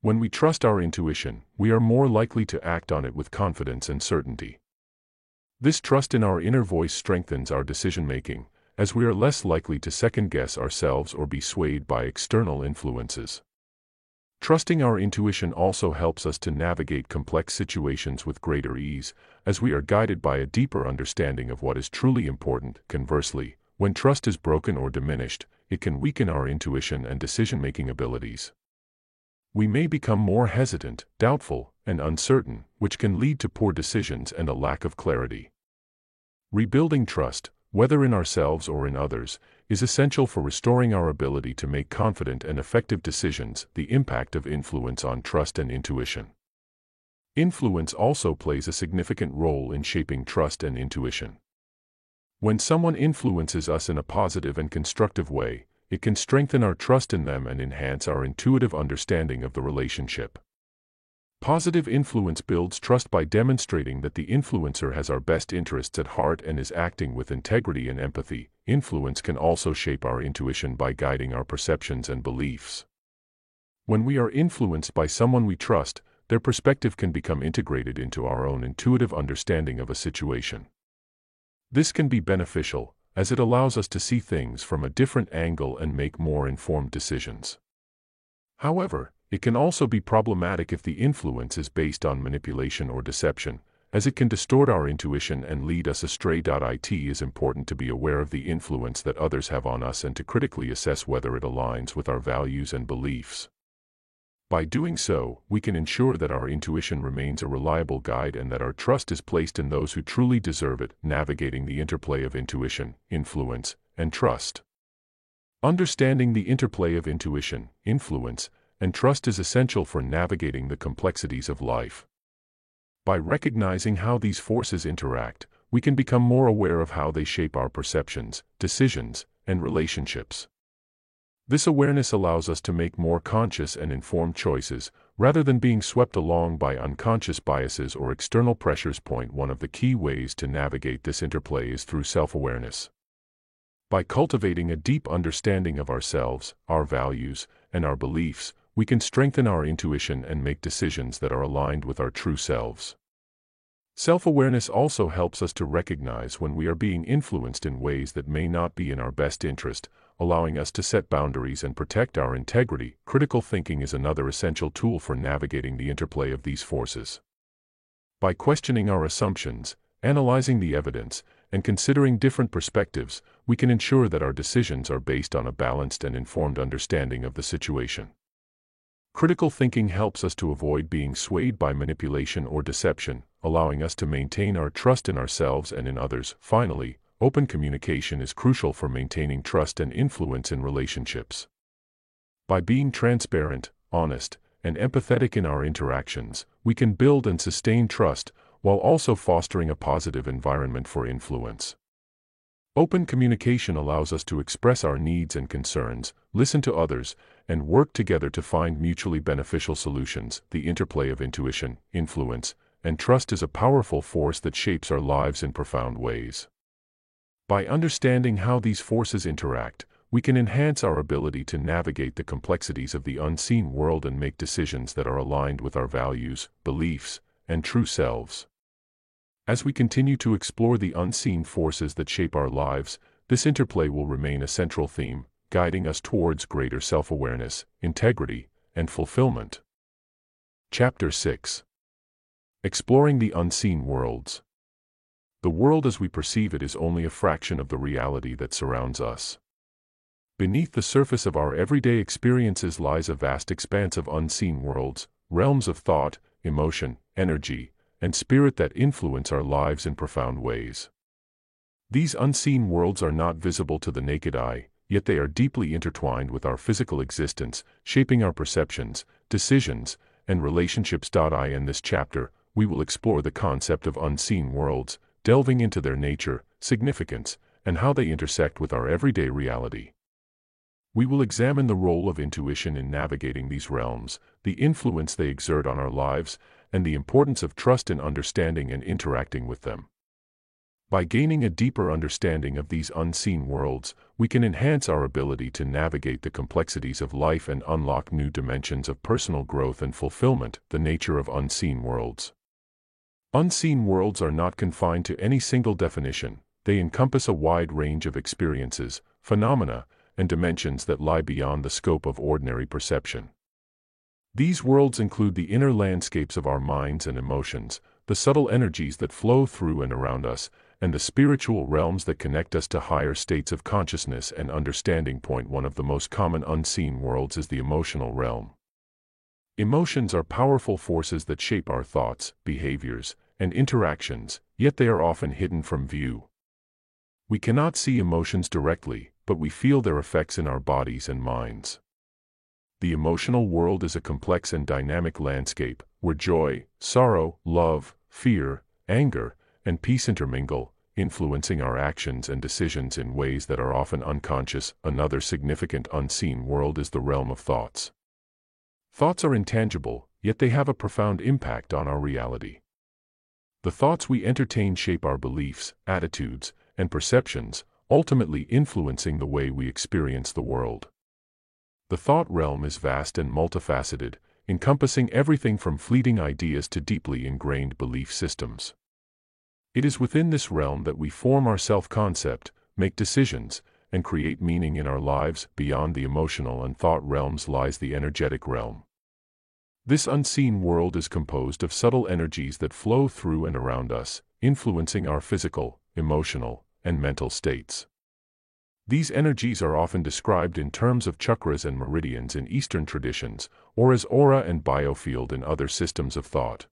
When we trust our intuition, we are more likely to act on it with confidence and certainty. This trust in our inner voice strengthens our decision-making, as we are less likely to second-guess ourselves or be swayed by external influences. Trusting our intuition also helps us to navigate complex situations with greater ease, as we are guided by a deeper understanding of what is truly important. Conversely, when trust is broken or diminished, it can weaken our intuition and decision-making abilities. We may become more hesitant, doubtful, and uncertain, which can lead to poor decisions and a lack of clarity. Rebuilding trust, whether in ourselves or in others, is essential for restoring our ability to make confident and effective decisions. The impact of influence on trust and intuition. Influence also plays a significant role in shaping trust and intuition. When someone influences us in a positive and constructive way, it can strengthen our trust in them and enhance our intuitive understanding of the relationship. Positive influence builds trust by demonstrating that the influencer has our best interests at heart and is acting with integrity and empathy. Influence can also shape our intuition by guiding our perceptions and beliefs. When we are influenced by someone we trust, their perspective can become integrated into our own intuitive understanding of a situation. This can be beneficial, as it allows us to see things from a different angle and make more informed decisions. However, it can also be problematic if the influence is based on manipulation or deception, as it can distort our intuition and lead us astray. It is important to be aware of the influence that others have on us and to critically assess whether it aligns with our values and beliefs. By doing so, we can ensure that our intuition remains a reliable guide and that our trust is placed in those who truly deserve it, navigating the interplay of intuition, influence, and trust. Understanding the interplay of intuition, influence, and trust is essential for navigating the complexities of life. By recognizing how these forces interact, we can become more aware of how they shape our perceptions, decisions, and relationships. This awareness allows us to make more conscious and informed choices, rather than being swept along by unconscious biases or external pressures. Point one of the key ways to navigate this interplay is through self-awareness. By cultivating a deep understanding of ourselves, our values, and our beliefs, we can strengthen our intuition and make decisions that are aligned with our true selves. Self-awareness also helps us to recognize when we are being influenced in ways that may not be in our best interest, allowing us to set boundaries and protect our integrity. Critical thinking is another essential tool for navigating the interplay of these forces. By questioning our assumptions, analyzing the evidence, and considering different perspectives, we can ensure that our decisions are based on a balanced and informed understanding of the situation. Critical thinking helps us to avoid being swayed by manipulation or deception, allowing us to maintain our trust in ourselves and in others. Finally, open communication is crucial for maintaining trust and influence in relationships. By being transparent, honest, and empathetic in our interactions, we can build and sustain trust while also fostering a positive environment for influence. Open communication allows us to express our needs and concerns, listen to others, and work together to find mutually beneficial solutions. The interplay of intuition, influence, and trust is a powerful force that shapes our lives in profound ways. By understanding how these forces interact, we can enhance our ability to navigate the complexities of the unseen world and make decisions that are aligned with our values, beliefs, and true selves. As we continue to explore the unseen forces that shape our lives, this interplay will remain a central theme, guiding us towards greater self-awareness, integrity, and fulfillment. Chapter 6 Exploring the Unseen Worlds The world as we perceive it is only a fraction of the reality that surrounds us. Beneath the surface of our everyday experiences lies a vast expanse of unseen worlds, realms of thought, emotion, energy, and spirit that influence our lives in profound ways. These unseen worlds are not visible to the naked eye, yet they are deeply intertwined with our physical existence, shaping our perceptions, decisions, and relationships. I in this chapter, we will explore the concept of unseen worlds, delving into their nature, significance, and how they intersect with our everyday reality. We will examine the role of intuition in navigating these realms, the influence they exert on our lives, and the importance of trust in understanding and interacting with them. By gaining a deeper understanding of these unseen worlds, we can enhance our ability to navigate the complexities of life and unlock new dimensions of personal growth and fulfillment, the nature of unseen worlds. Unseen worlds are not confined to any single definition, they encompass a wide range of experiences, phenomena, and dimensions that lie beyond the scope of ordinary perception. These worlds include the inner landscapes of our minds and emotions, the subtle energies that flow through and around us, and the spiritual realms that connect us to higher states of consciousness and understanding. Point one of the most common unseen worlds is the emotional realm. Emotions are powerful forces that shape our thoughts, behaviors, and interactions, yet they are often hidden from view. We cannot see emotions directly, but we feel their effects in our bodies and minds. The emotional world is a complex and dynamic landscape, where joy, sorrow, love, fear, anger, and peace intermingle, influencing our actions and decisions in ways that are often unconscious. Another significant unseen world is the realm of thoughts. Thoughts are intangible, yet they have a profound impact on our reality. The thoughts we entertain shape our beliefs, attitudes, and perceptions, ultimately influencing the way we experience the world. The thought realm is vast and multifaceted, encompassing everything from fleeting ideas to deeply ingrained belief systems. It is within this realm that we form our self-concept, make decisions, and create meaning in our lives. Beyond the emotional and thought realms lies the energetic realm. This unseen world is composed of subtle energies that flow through and around us, influencing our physical, emotional, and mental states. These energies are often described in terms of chakras and meridians in Eastern traditions, or as aura and biofield in other systems of thought.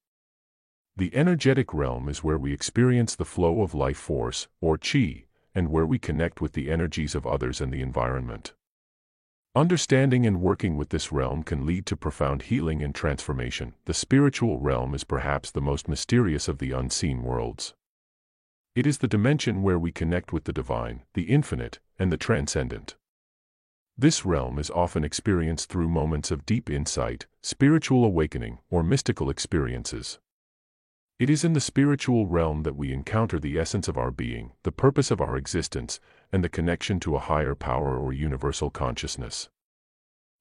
The energetic realm is where we experience the flow of life force, or chi, and where we connect with the energies of others and the environment. Understanding and working with this realm can lead to profound healing and transformation. The spiritual realm is perhaps the most mysterious of the unseen worlds. It is the dimension where we connect with the divine, the infinite, and the transcendent. This realm is often experienced through moments of deep insight, spiritual awakening, or mystical experiences. It is in the spiritual realm that we encounter the essence of our being, the purpose of our existence, and the connection to a higher power or universal consciousness.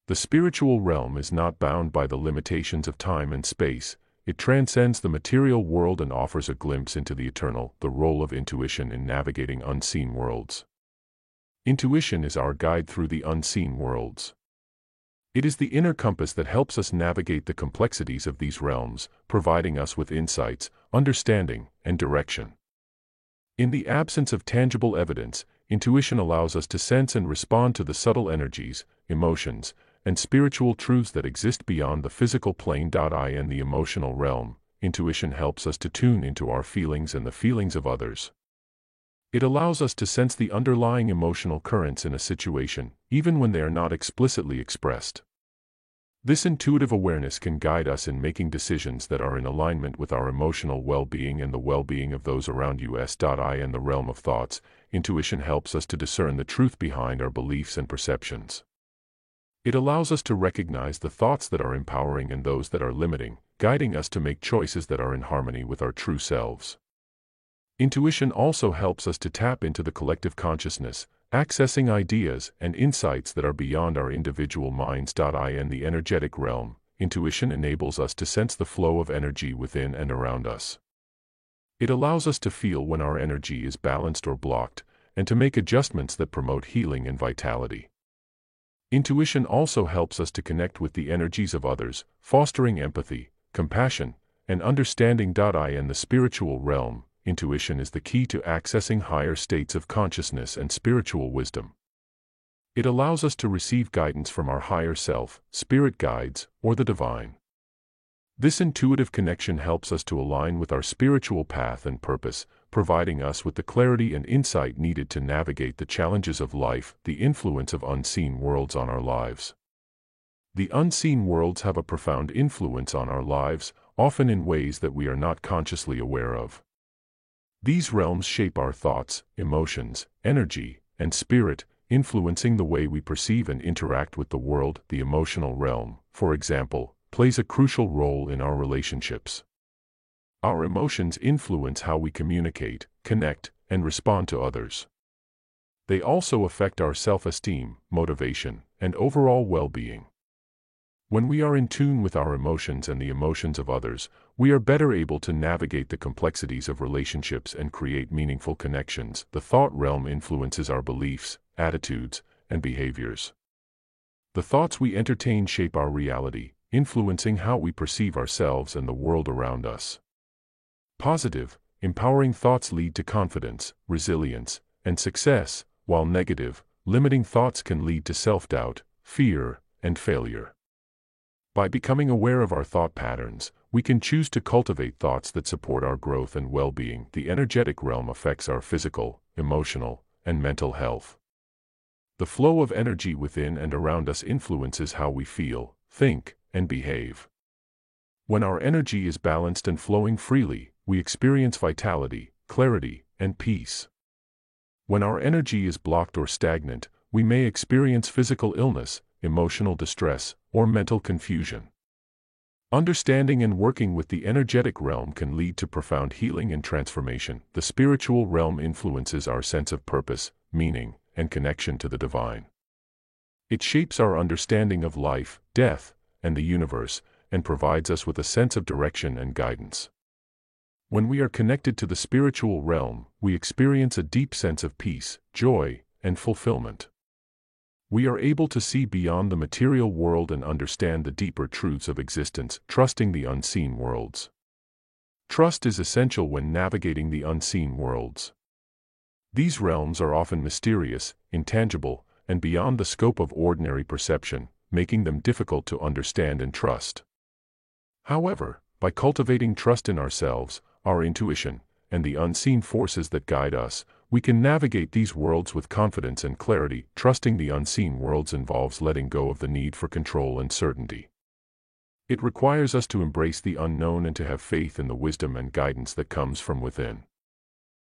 The spiritual realm is not bound by the limitations of time and space, it transcends the material world and offers a glimpse into the eternal, the role of intuition in navigating unseen worlds. Intuition is our guide through the unseen worlds. It is the inner compass that helps us navigate the complexities of these realms, providing us with insights, understanding, and direction. In the absence of tangible evidence, intuition allows us to sense and respond to the subtle energies, emotions, and spiritual truths that exist beyond the physical plane. I and the emotional realm, intuition helps us to tune into our feelings and the feelings of others. It allows us to sense the underlying emotional currents in a situation, even when they are not explicitly expressed. This intuitive awareness can guide us in making decisions that are in alignment with our emotional well-being and the well-being of those around us. I in the realm of thoughts, intuition helps us to discern the truth behind our beliefs and perceptions. It allows us to recognize the thoughts that are empowering and those that are limiting, guiding us to make choices that are in harmony with our true selves. Intuition also helps us to tap into the collective consciousness, accessing ideas and insights that are beyond our individual minds. In the energetic realm, intuition enables us to sense the flow of energy within and around us. It allows us to feel when our energy is balanced or blocked, and to make adjustments that promote healing and vitality. Intuition also helps us to connect with the energies of others, fostering empathy, compassion, and understanding. I in the spiritual realm, intuition is the key to accessing higher states of consciousness and spiritual wisdom. It allows us to receive guidance from our higher self, spirit guides, or the divine. This intuitive connection helps us to align with our spiritual path and purpose, providing us with the clarity and insight needed to navigate the challenges of life, the influence of unseen worlds on our lives. The unseen worlds have a profound influence on our lives, often in ways that we are not consciously aware of. These realms shape our thoughts, emotions, energy, and spirit, influencing the way we perceive and interact with the world. The emotional realm, for example, plays a crucial role in our relationships. Our emotions influence how we communicate, connect, and respond to others. They also affect our self-esteem, motivation, and overall well-being. When we are in tune with our emotions and the emotions of others, we are better able to navigate the complexities of relationships and create meaningful connections. The thought realm influences our beliefs, attitudes, and behaviors. The thoughts we entertain shape our reality, influencing how we perceive ourselves and the world around us. Positive, empowering thoughts lead to confidence, resilience, and success, while negative, limiting thoughts can lead to self-doubt, fear, and failure. By becoming aware of our thought patterns, we can choose to cultivate thoughts that support our growth and well-being. The energetic realm affects our physical, emotional, and mental health. The flow of energy within and around us influences how we feel, think, and behave. When our energy is balanced and flowing freely, we experience vitality, clarity, and peace. When our energy is blocked or stagnant, we may experience physical illness, emotional distress, or mental confusion. Understanding and working with the energetic realm can lead to profound healing and transformation. The spiritual realm influences our sense of purpose, meaning, and connection to the divine. It shapes our understanding of life, death, and the universe, and provides us with a sense of direction and guidance. When we are connected to the spiritual realm, we experience a deep sense of peace, joy, and fulfillment. We are able to see beyond the material world and understand the deeper truths of existence, trusting the unseen worlds. Trust is essential when navigating the unseen worlds. These realms are often mysterious, intangible, and beyond the scope of ordinary perception, making them difficult to understand and trust. However, by cultivating trust in ourselves, our intuition, and the unseen forces that guide us, we can navigate these worlds with confidence and clarity. Trusting the unseen worlds involves letting go of the need for control and certainty. It requires us to embrace the unknown and to have faith in the wisdom and guidance that comes from within.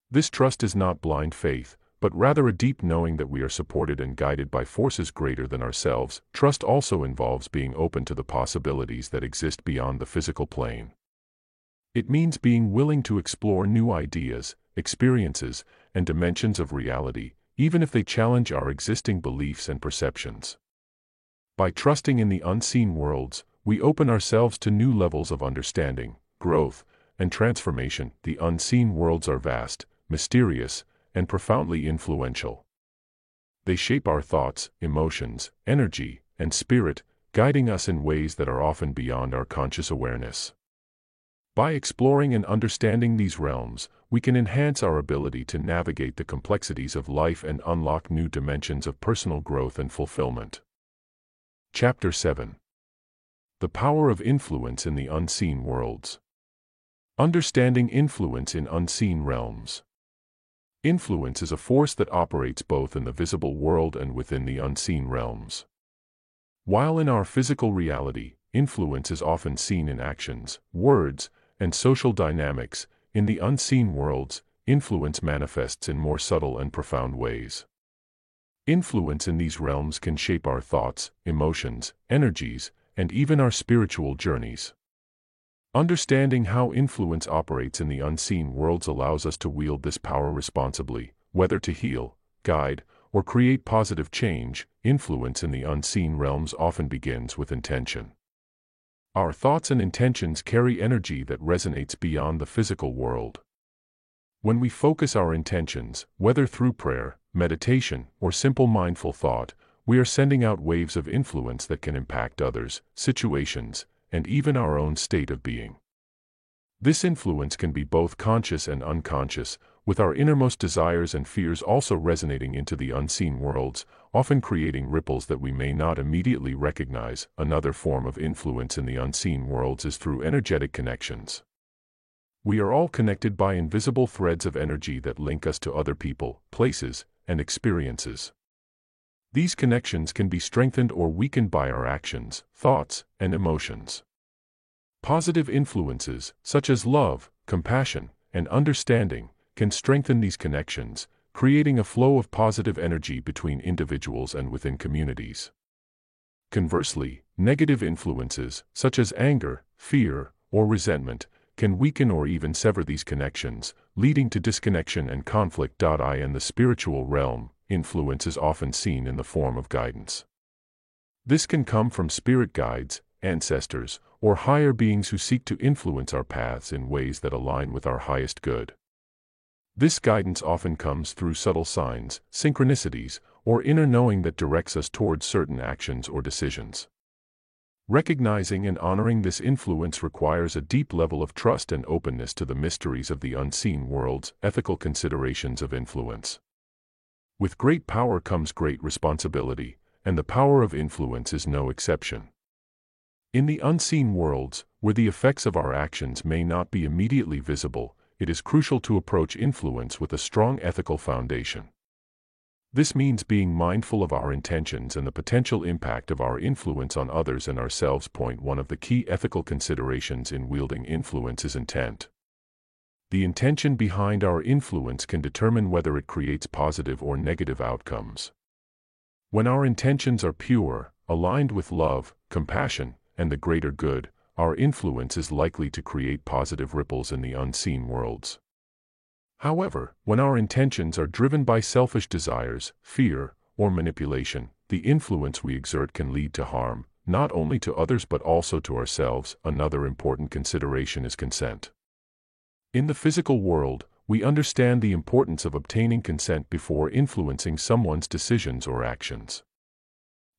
This trust is not blind faith, but rather a deep knowing that we are supported and guided by forces greater than ourselves. Trust also involves being open to the possibilities that exist beyond the physical plane. It means being willing to explore new ideas, experiences, and dimensions of reality, even if they challenge our existing beliefs and perceptions. By trusting in the unseen worlds, we open ourselves to new levels of understanding, growth, and transformation. The unseen worlds are vast, mysterious, and profoundly influential. They shape our thoughts, emotions, energy, and spirit, guiding us in ways that are often beyond our conscious awareness. By exploring and understanding these realms, we can enhance our ability to navigate the complexities of life and unlock new dimensions of personal growth and fulfillment. Chapter 7 The Power of Influence in the Unseen Worlds. Understanding Influence in Unseen Realms. Influence is a force that operates both in the visible world and within the unseen realms. While in our physical reality, influence is often seen in actions, words, and social dynamics, in the unseen worlds, influence manifests in more subtle and profound ways. Influence in these realms can shape our thoughts, emotions, energies, and even our spiritual journeys. Understanding how influence operates in the unseen worlds allows us to wield this power responsibly, whether to heal, guide, or create positive change, influence in the unseen realms often begins with intention. Our thoughts and intentions carry energy that resonates beyond the physical world. When we focus our intentions, whether through prayer, meditation, or simple mindful thought, we are sending out waves of influence that can impact others, situations, and even our own state of being. This influence can be both conscious and unconscious, with our innermost desires and fears also resonating into the unseen worlds, often creating ripples that we may not immediately recognize. Another form of influence in the unseen worlds is through energetic connections. We are all connected by invisible threads of energy that link us to other people, places, and experiences. These connections can be strengthened or weakened by our actions, thoughts, and emotions. Positive influences, such as love, compassion, and understanding, can strengthen these connections, creating a flow of positive energy between individuals and within communities. Conversely, negative influences, such as anger, fear, or resentment, can weaken or even sever these connections, leading to disconnection and conflict. I in the spiritual realm, influence is often seen in the form of guidance. This can come from spirit guides, ancestors, or higher beings who seek to influence our paths in ways that align with our highest good. This guidance often comes through subtle signs, synchronicities, or inner knowing that directs us towards certain actions or decisions. Recognizing and honoring this influence requires a deep level of trust and openness to the mysteries of the unseen world's ethical considerations of influence. With great power comes great responsibility, and the power of influence is no exception. In the unseen worlds, where the effects of our actions may not be immediately visible, it is crucial to approach influence with a strong ethical foundation. This means being mindful of our intentions and the potential impact of our influence on others and ourselves. Point one of the key ethical considerations in wielding influence is intent. The intention behind our influence can determine whether it creates positive or negative outcomes. When our intentions are pure, aligned with love, compassion, and the greater good, our influence is likely to create positive ripples in the unseen worlds. However, when our intentions are driven by selfish desires, fear, or manipulation, the influence we exert can lead to harm, not only to others but also to ourselves. Another important consideration is consent. In the physical world, we understand the importance of obtaining consent before influencing someone's decisions or actions.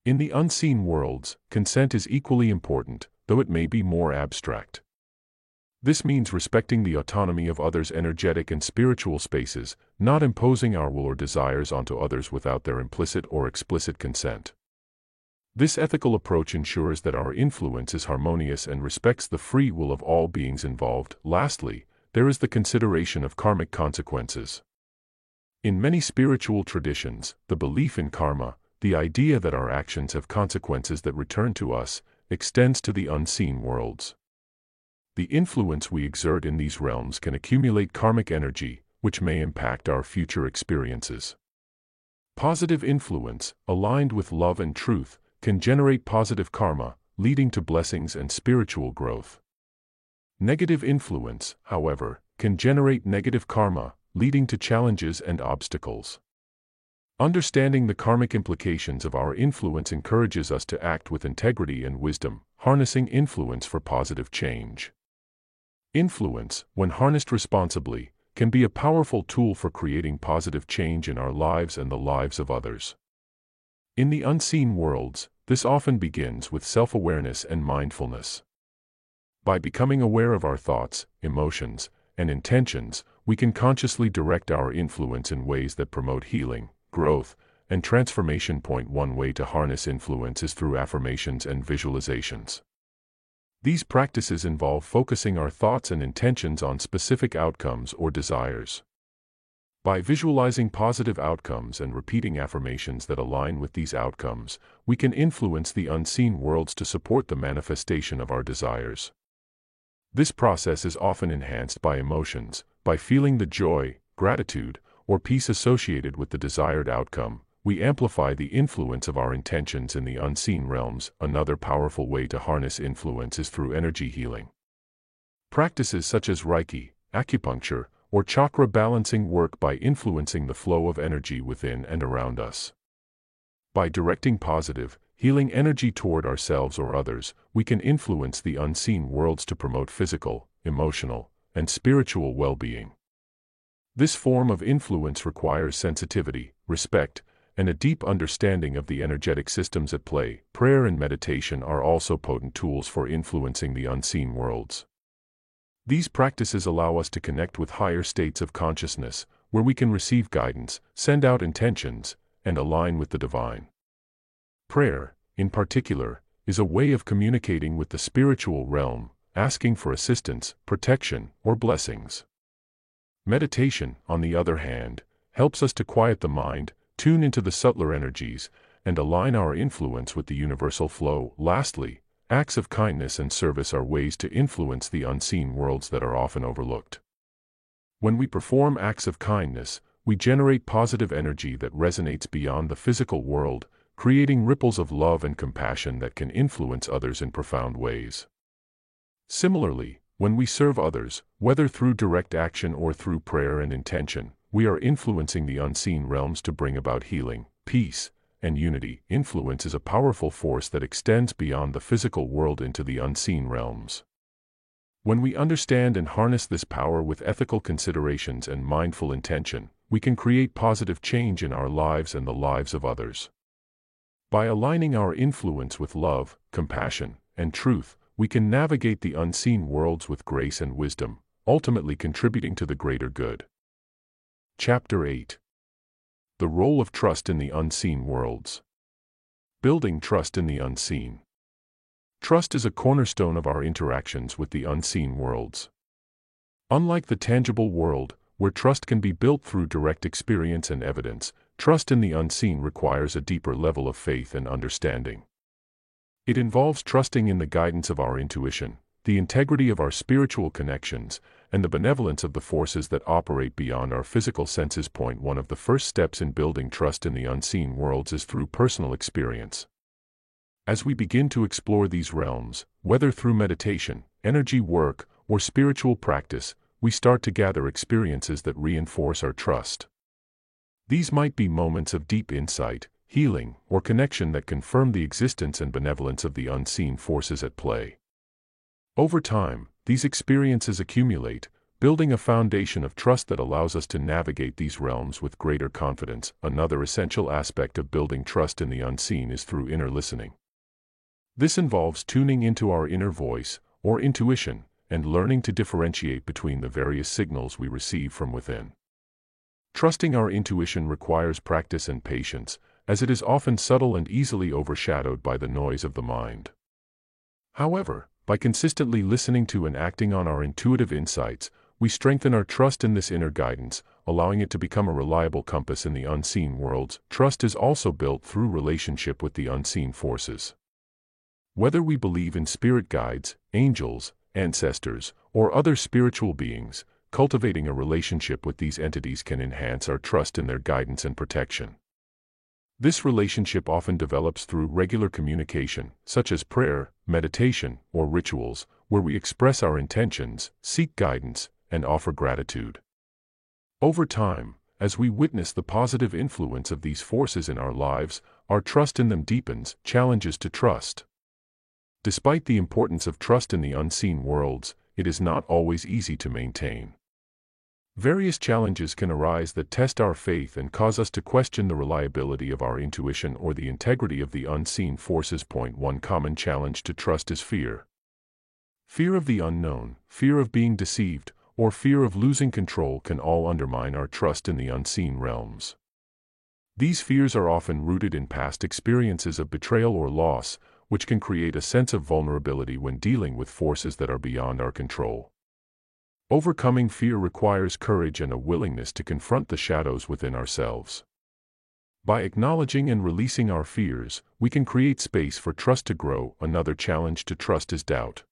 In the unseen worlds, consent is equally important, though it may be more abstract. This means respecting the autonomy of others' energetic and spiritual spaces, not imposing our will or desires onto others without their implicit or explicit consent. This ethical approach ensures that our influence is harmonious and respects the free will of all beings involved. Lastly, there is the consideration of karmic consequences. In many spiritual traditions, the belief in karma, the idea that our actions have consequences that return to us, extends to the unseen worlds. The influence we exert in these realms can accumulate karmic energy, which may impact our future experiences. Positive influence, aligned with love and truth, can generate positive karma, leading to blessings and spiritual growth. Negative influence, however, can generate negative karma, leading to challenges and obstacles. Understanding the karmic implications of our influence encourages us to act with integrity and wisdom, harnessing influence for positive change. Influence, when harnessed responsibly, can be a powerful tool for creating positive change in our lives and the lives of others. In the unseen worlds, this often begins with self-awareness and mindfulness. By becoming aware of our thoughts, emotions, and intentions, we can consciously direct our influence in ways that promote healing, growth, and transformation. Point one way to harness influence is through affirmations and visualizations. These practices involve focusing our thoughts and intentions on specific outcomes or desires. By visualizing positive outcomes and repeating affirmations that align with these outcomes, we can influence the unseen worlds to support the manifestation of our desires. This process is often enhanced by emotions, by feeling the joy, gratitude, or peace associated with the desired outcome. We amplify the influence of our intentions in the unseen realms. Another powerful way to harness influence is through energy healing. Practices such as Reiki, acupuncture, or chakra balancing work by influencing the flow of energy within and around us. By directing positive, healing energy toward ourselves or others, we can influence the unseen worlds to promote physical, emotional, and spiritual well-being. This form of influence requires sensitivity, respect, and a deep understanding of the energetic systems at play. Prayer and meditation are also potent tools for influencing the unseen worlds. These practices allow us to connect with higher states of consciousness, where we can receive guidance, send out intentions, and align with the divine. Prayer, in particular, is a way of communicating with the spiritual realm, asking for assistance, protection, or blessings. Meditation, on the other hand, helps us to quiet the mind, tune into the subtler energies, and align our influence with the universal flow. Lastly, Acts of kindness and service are ways to influence the unseen worlds that are often overlooked. When we perform acts of kindness, we generate positive energy that resonates beyond the physical world, creating ripples of love and compassion that can influence others in profound ways. Similarly, when we serve others, whether through direct action or through prayer and intention, we are influencing the unseen realms to bring about healing, peace, and unity, influence is a powerful force that extends beyond the physical world into the unseen realms. When we understand and harness this power with ethical considerations and mindful intention, we can create positive change in our lives and the lives of others. By aligning our influence with love, compassion, and truth, we can navigate the unseen worlds with grace and wisdom, ultimately contributing to the greater good. Chapter 8 the role of trust in the unseen worlds. Building trust in the unseen. Trust is a cornerstone of our interactions with the unseen worlds. Unlike the tangible world, where trust can be built through direct experience and evidence, trust in the unseen requires a deeper level of faith and understanding. It involves trusting in the guidance of our intuition, the integrity of our spiritual connections, and the benevolence of the forces that operate beyond our physical senses. Point one of the first steps in building trust in the unseen worlds is through personal experience. As we begin to explore these realms, whether through meditation, energy work, or spiritual practice, we start to gather experiences that reinforce our trust. These might be moments of deep insight, healing, or connection that confirm the existence and benevolence of the unseen forces at play. Over time, these experiences accumulate, building a foundation of trust that allows us to navigate these realms with greater confidence. Another essential aspect of building trust in the unseen is through inner listening. This involves tuning into our inner voice, or intuition, and learning to differentiate between the various signals we receive from within. Trusting our intuition requires practice and patience, as it is often subtle and easily overshadowed by the noise of the mind. However, by consistently listening to and acting on our intuitive insights, we strengthen our trust in this inner guidance, allowing it to become a reliable compass in the unseen worlds. Trust is also built through relationship with the unseen forces. Whether we believe in spirit guides, angels, ancestors, or other spiritual beings, cultivating a relationship with these entities can enhance our trust in their guidance and protection. This relationship often develops through regular communication, such as prayer, meditation, or rituals, where we express our intentions, seek guidance, and offer gratitude. Over time, as we witness the positive influence of these forces in our lives, our trust in them deepens, challenges to trust. Despite the importance of trust in the unseen worlds, it is not always easy to maintain. Various challenges can arise that test our faith and cause us to question the reliability of our intuition or the integrity of the unseen forces. Point one common challenge to trust is fear. Fear of the unknown, fear of being deceived, or fear of losing control can all undermine our trust in the unseen realms. These fears are often rooted in past experiences of betrayal or loss, which can create a sense of vulnerability when dealing with forces that are beyond our control. Overcoming fear requires courage and a willingness to confront the shadows within ourselves. By acknowledging and releasing our fears, we can create space for trust to grow. Another challenge to trust is doubt.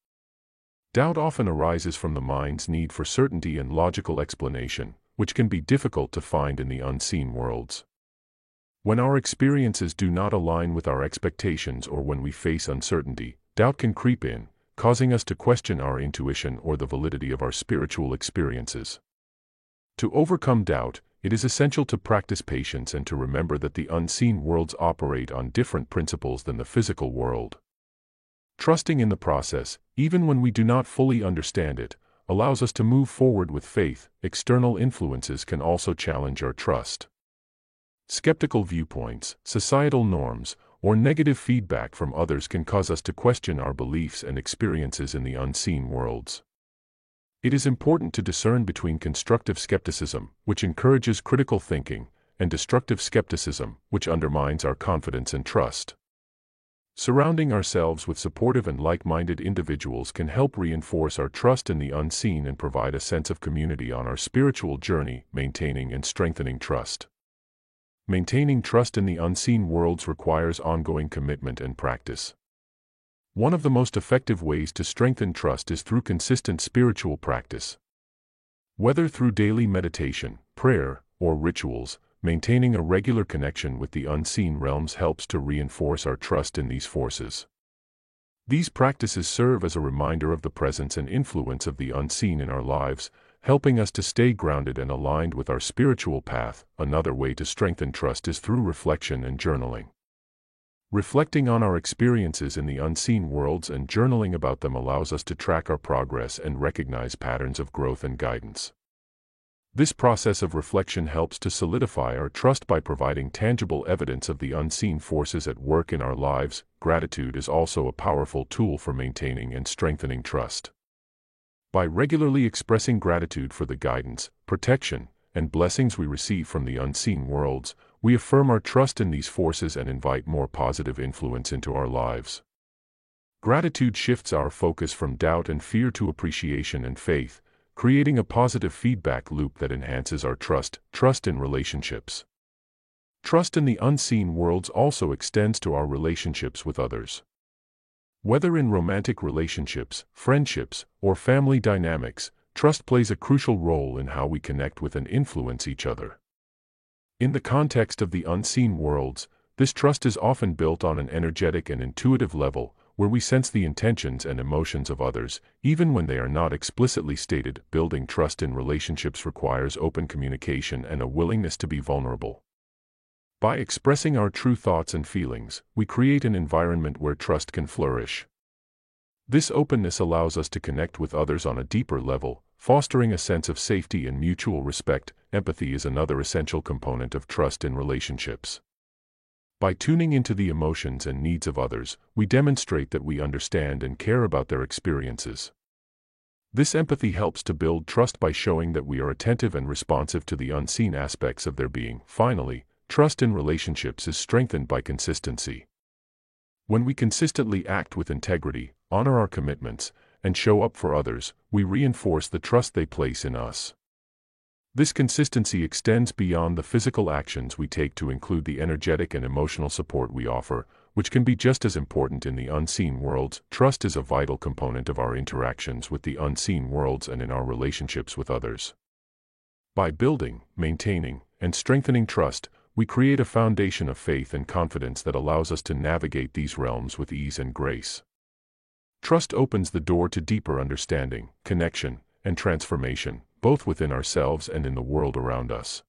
Doubt often arises from the mind's need for certainty and logical explanation, which can be difficult to find in the unseen worlds. When our experiences do not align with our expectations or when we face uncertainty, doubt can creep in, causing us to question our intuition or the validity of our spiritual experiences. To overcome doubt, it is essential to practice patience and to remember that the unseen worlds operate on different principles than the physical world. Trusting in the process, even when we do not fully understand it, allows us to move forward with faith. External influences can also challenge our trust. Skeptical viewpoints, societal norms, or negative feedback from others can cause us to question our beliefs and experiences in the unseen worlds. It is important to discern between constructive skepticism, which encourages critical thinking, and destructive skepticism, which undermines our confidence and trust. Surrounding ourselves with supportive and like-minded individuals can help reinforce our trust in the unseen and provide a sense of community on our spiritual journey, maintaining and strengthening trust. Maintaining trust in the unseen worlds requires ongoing commitment and practice. One of the most effective ways to strengthen trust is through consistent spiritual practice. Whether through daily meditation, prayer, or rituals, maintaining a regular connection with the unseen realms helps to reinforce our trust in these forces. These practices serve as a reminder of the presence and influence of the unseen in our lives, helping us to stay grounded and aligned with our spiritual path. Another way to strengthen trust is through reflection and journaling. Reflecting on our experiences in the unseen worlds and journaling about them allows us to track our progress and recognize patterns of growth and guidance. This process of reflection helps to solidify our trust by providing tangible evidence of the unseen forces at work in our lives. Gratitude is also a powerful tool for maintaining and strengthening trust. By regularly expressing gratitude for the guidance, protection, and blessings we receive from the unseen worlds, we affirm our trust in these forces and invite more positive influence into our lives. Gratitude shifts our focus from doubt and fear to appreciation and faith, creating a positive feedback loop that enhances our trust, trust in relationships. Trust in the unseen worlds also extends to our relationships with others. Whether in romantic relationships, friendships, or family dynamics, trust plays a crucial role in how we connect with and influence each other. In the context of the unseen worlds, this trust is often built on an energetic and intuitive level, where we sense the intentions and emotions of others, even when they are not explicitly stated. Building trust in relationships requires open communication and a willingness to be vulnerable. By expressing our true thoughts and feelings, we create an environment where trust can flourish. This openness allows us to connect with others on a deeper level, fostering a sense of safety and mutual respect. Empathy is another essential component of trust in relationships. By tuning into the emotions and needs of others, we demonstrate that we understand and care about their experiences. This empathy helps to build trust by showing that we are attentive and responsive to the unseen aspects of their being. Finally, Trust in relationships is strengthened by consistency. When we consistently act with integrity, honor our commitments, and show up for others, we reinforce the trust they place in us. This consistency extends beyond the physical actions we take to include the energetic and emotional support we offer, which can be just as important in the unseen worlds. Trust is a vital component of our interactions with the unseen worlds and in our relationships with others. By building, maintaining, and strengthening trust, we create a foundation of faith and confidence that allows us to navigate these realms with ease and grace. Trust opens the door to deeper understanding, connection, and transformation, both within ourselves and in the world around us.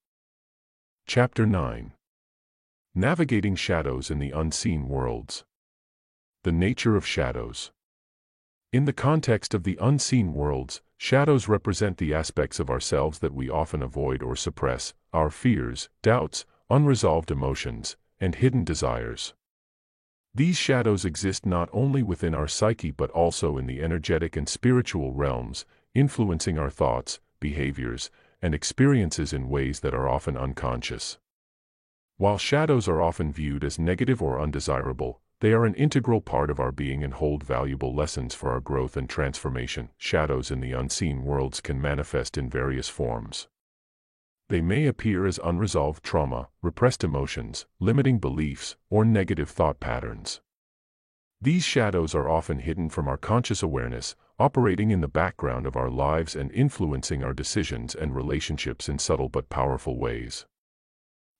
Chapter 9 Navigating Shadows in the Unseen Worlds The Nature of Shadows In the context of the unseen worlds, shadows represent the aspects of ourselves that we often avoid or suppress, our fears, doubts, unresolved emotions, and hidden desires. These shadows exist not only within our psyche but also in the energetic and spiritual realms, influencing our thoughts, behaviors, and experiences in ways that are often unconscious. While shadows are often viewed as negative or undesirable, they are an integral part of our being and hold valuable lessons for our growth and transformation. Shadows in the unseen worlds can manifest in various forms. They may appear as unresolved trauma, repressed emotions, limiting beliefs, or negative thought patterns. These shadows are often hidden from our conscious awareness, operating in the background of our lives and influencing our decisions and relationships in subtle but powerful ways.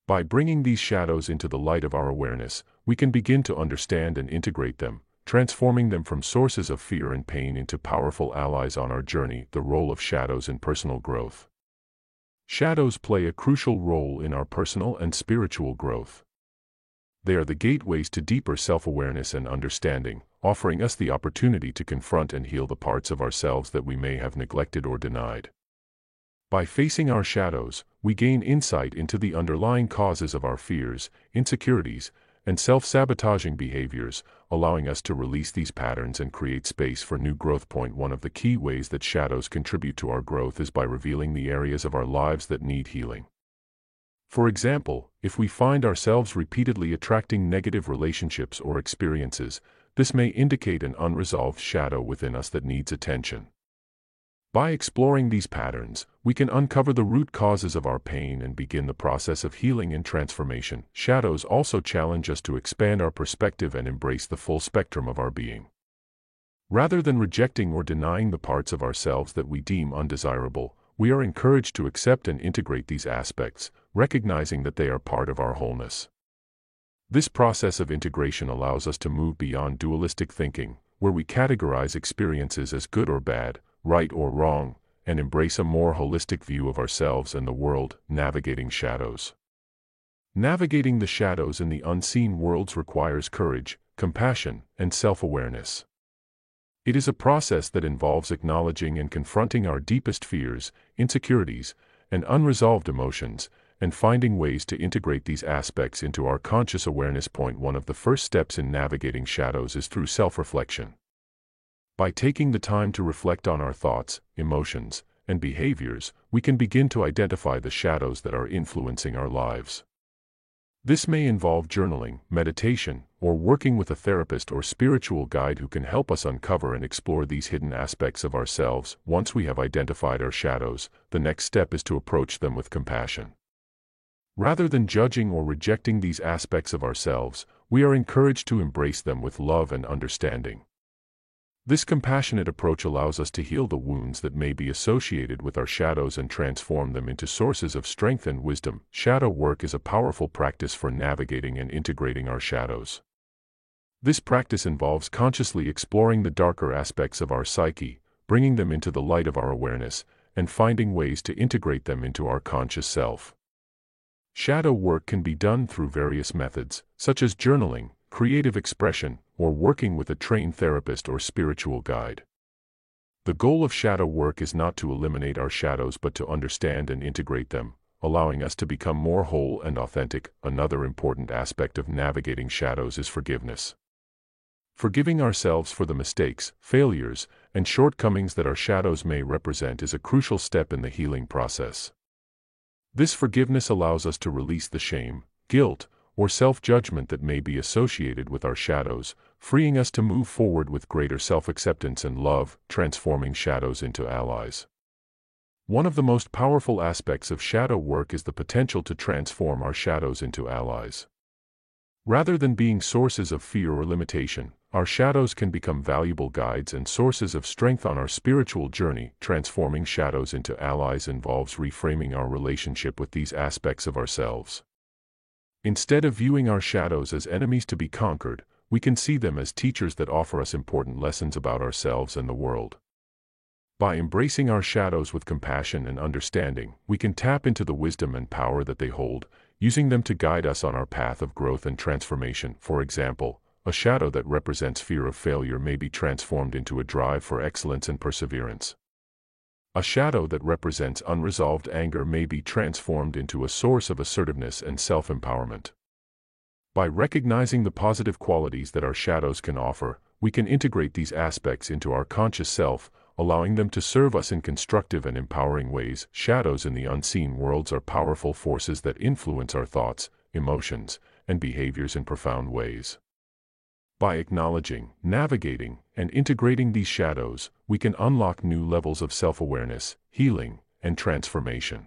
By bringing these shadows into the light of our awareness, we can begin to understand and integrate them, transforming them from sources of fear and pain into powerful allies on our journey. The role of shadows in personal growth. Shadows play a crucial role in our personal and spiritual growth. They are the gateways to deeper self-awareness and understanding, offering us the opportunity to confront and heal the parts of ourselves that we may have neglected or denied. By facing our shadows, we gain insight into the underlying causes of our fears, insecurities, and self-sabotaging behaviors, allowing us to release these patterns and create space for new growth. Point one of the key ways that shadows contribute to our growth is by revealing the areas of our lives that need healing. For example, if we find ourselves repeatedly attracting negative relationships or experiences, this may indicate an unresolved shadow within us that needs attention. By exploring these patterns, we can uncover the root causes of our pain and begin the process of healing and transformation. Shadows also challenge us to expand our perspective and embrace the full spectrum of our being. Rather than rejecting or denying the parts of ourselves that we deem undesirable, we are encouraged to accept and integrate these aspects, recognizing that they are part of our wholeness. This process of integration allows us to move beyond dualistic thinking, where we categorize experiences as good or bad, right or wrong, and embrace a more holistic view of ourselves and the world, navigating shadows. Navigating the shadows in the unseen worlds requires courage, compassion, and self-awareness. It is a process that involves acknowledging and confronting our deepest fears, insecurities, and unresolved emotions, and finding ways to integrate these aspects into our conscious awareness. Point one of the first steps in navigating shadows is through self-reflection. By taking the time to reflect on our thoughts, emotions, and behaviors, we can begin to identify the shadows that are influencing our lives. This may involve journaling, meditation, or working with a therapist or spiritual guide who can help us uncover and explore these hidden aspects of ourselves. Once we have identified our shadows, the next step is to approach them with compassion. Rather than judging or rejecting these aspects of ourselves, we are encouraged to embrace them with love and understanding. This compassionate approach allows us to heal the wounds that may be associated with our shadows and transform them into sources of strength and wisdom. Shadow work is a powerful practice for navigating and integrating our shadows. This practice involves consciously exploring the darker aspects of our psyche, bringing them into the light of our awareness, and finding ways to integrate them into our conscious self. Shadow work can be done through various methods, such as journaling, creative expression, or working with a trained therapist or spiritual guide. The goal of shadow work is not to eliminate our shadows but to understand and integrate them, allowing us to become more whole and authentic. Another important aspect of navigating shadows is forgiveness. Forgiving ourselves for the mistakes, failures, and shortcomings that our shadows may represent is a crucial step in the healing process. This forgiveness allows us to release the shame, guilt, or self-judgment that may be associated with our shadows, freeing us to move forward with greater self-acceptance and love, transforming shadows into allies. One of the most powerful aspects of shadow work is the potential to transform our shadows into allies. Rather than being sources of fear or limitation, our shadows can become valuable guides and sources of strength on our spiritual journey. Transforming shadows into allies involves reframing our relationship with these aspects of ourselves. Instead of viewing our shadows as enemies to be conquered, we can see them as teachers that offer us important lessons about ourselves and the world. By embracing our shadows with compassion and understanding, we can tap into the wisdom and power that they hold, using them to guide us on our path of growth and transformation. For example, a shadow that represents fear of failure may be transformed into a drive for excellence and perseverance. A shadow that represents unresolved anger may be transformed into a source of assertiveness and self-empowerment. By recognizing the positive qualities that our shadows can offer, we can integrate these aspects into our conscious self, allowing them to serve us in constructive and empowering ways. Shadows in the unseen worlds are powerful forces that influence our thoughts, emotions, and behaviors in profound ways. By acknowledging, navigating, and integrating these shadows, we can unlock new levels of self-awareness, healing, and transformation.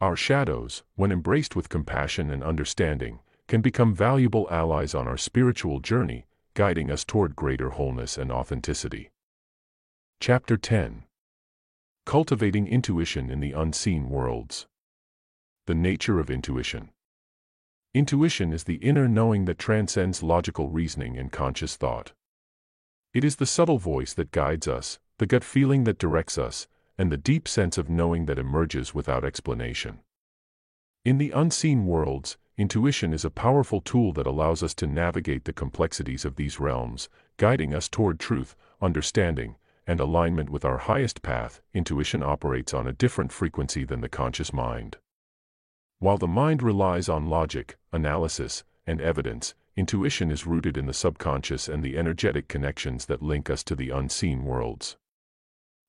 Our shadows, when embraced with compassion and understanding, can become valuable allies on our spiritual journey, guiding us toward greater wholeness and authenticity. Chapter 10 Cultivating Intuition in the Unseen Worlds The Nature of Intuition Intuition is the inner knowing that transcends logical reasoning and conscious thought. It is the subtle voice that guides us, the gut feeling that directs us, and the deep sense of knowing that emerges without explanation. In the unseen worlds, intuition is a powerful tool that allows us to navigate the complexities of these realms, guiding us toward truth, understanding, and alignment with our highest path. Intuition operates on a different frequency than the conscious mind. While the mind relies on logic, analysis, and evidence, intuition is rooted in the subconscious and the energetic connections that link us to the unseen worlds.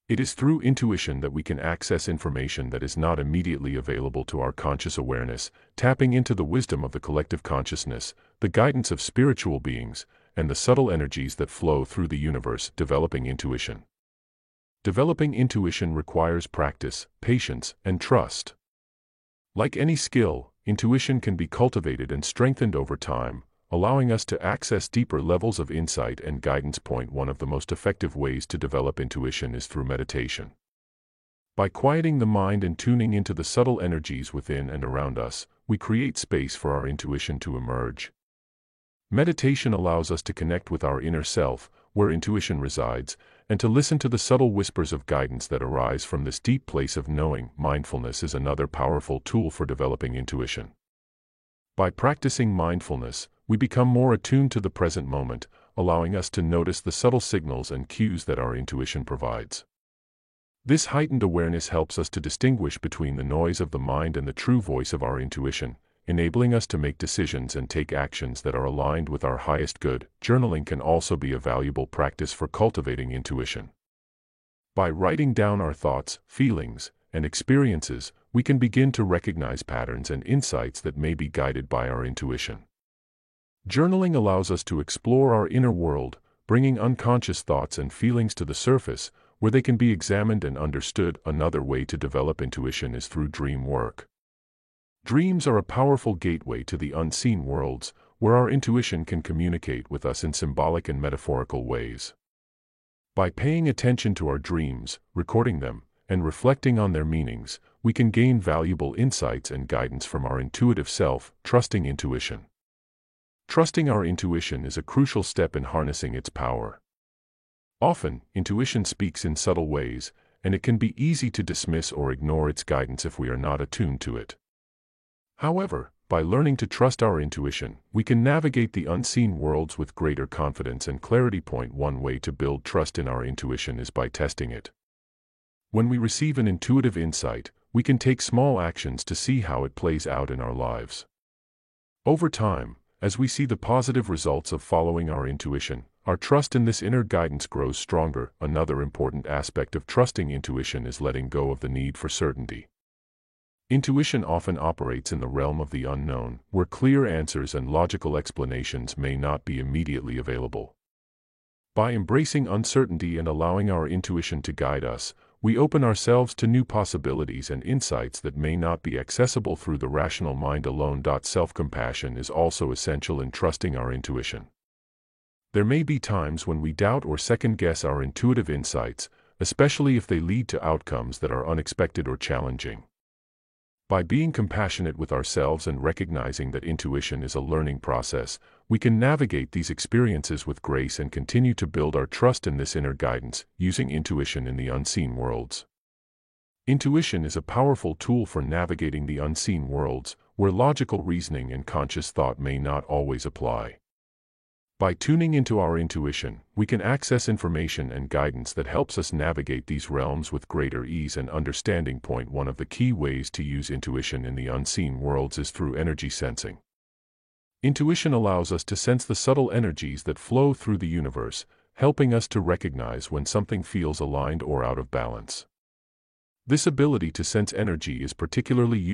It is through intuition that we can access information that is not immediately available to our conscious awareness, tapping into the wisdom of the collective consciousness, the guidance of spiritual beings, and the subtle energies that flow through the universe, developing intuition. Developing intuition requires practice, patience, and trust. Like any skill, intuition can be cultivated and strengthened over time, allowing us to access deeper levels of insight and guidance. Point one of the most effective ways to develop intuition is through meditation. By quieting the mind and tuning into the subtle energies within and around us, we create space for our intuition to emerge. Meditation allows us to connect with our inner self, where intuition resides, and to listen to the subtle whispers of guidance that arise from this deep place of knowing. Mindfulness is another powerful tool for developing intuition. By practicing mindfulness, we become more attuned to the present moment, allowing us to notice the subtle signals and cues that our intuition provides. This heightened awareness helps us to distinguish between the noise of the mind and the true voice of our intuition, enabling us to make decisions and take actions that are aligned with our highest good. Journaling can also be a valuable practice for cultivating intuition. By writing down our thoughts, feelings, and experiences, we can begin to recognize patterns and insights that may be guided by our intuition. Journaling allows us to explore our inner world, bringing unconscious thoughts and feelings to the surface, where they can be examined and understood. Another way to develop intuition is through dream work. Dreams are a powerful gateway to the unseen worlds, where our intuition can communicate with us in symbolic and metaphorical ways. By paying attention to our dreams, recording them, and reflecting on their meanings, we can gain valuable insights and guidance from our intuitive self, trusting intuition. Trusting our intuition is a crucial step in harnessing its power. Often, intuition speaks in subtle ways, and it can be easy to dismiss or ignore its guidance if we are not attuned to it. However, by learning to trust our intuition, we can navigate the unseen worlds with greater confidence and clarity. Point one way to build trust in our intuition is by testing it. When we receive an intuitive insight, we can take small actions to see how it plays out in our lives. Over time, as we see the positive results of following our intuition, our trust in this inner guidance grows stronger. Another important aspect of trusting intuition is letting go of the need for certainty. Intuition often operates in the realm of the unknown, where clear answers and logical explanations may not be immediately available. By embracing uncertainty and allowing our intuition to guide us, we open ourselves to new possibilities and insights that may not be accessible through the rational mind alone. Self-compassion is also essential in trusting our intuition. There may be times when we doubt or second-guess our intuitive insights, especially if they lead to outcomes that are unexpected or challenging. By being compassionate with ourselves and recognizing that intuition is a learning process, we can navigate these experiences with grace and continue to build our trust in this inner guidance, using intuition in the unseen worlds. Intuition is a powerful tool for navigating the unseen worlds, where logical reasoning and conscious thought may not always apply. By tuning into our intuition, we can access information and guidance that helps us navigate these realms with greater ease and understanding. Point one of the key ways to use intuition in the unseen worlds is through energy sensing. Intuition allows us to sense the subtle energies that flow through the universe, helping us to recognize when something feels aligned or out of balance. This ability to sense energy is particularly useful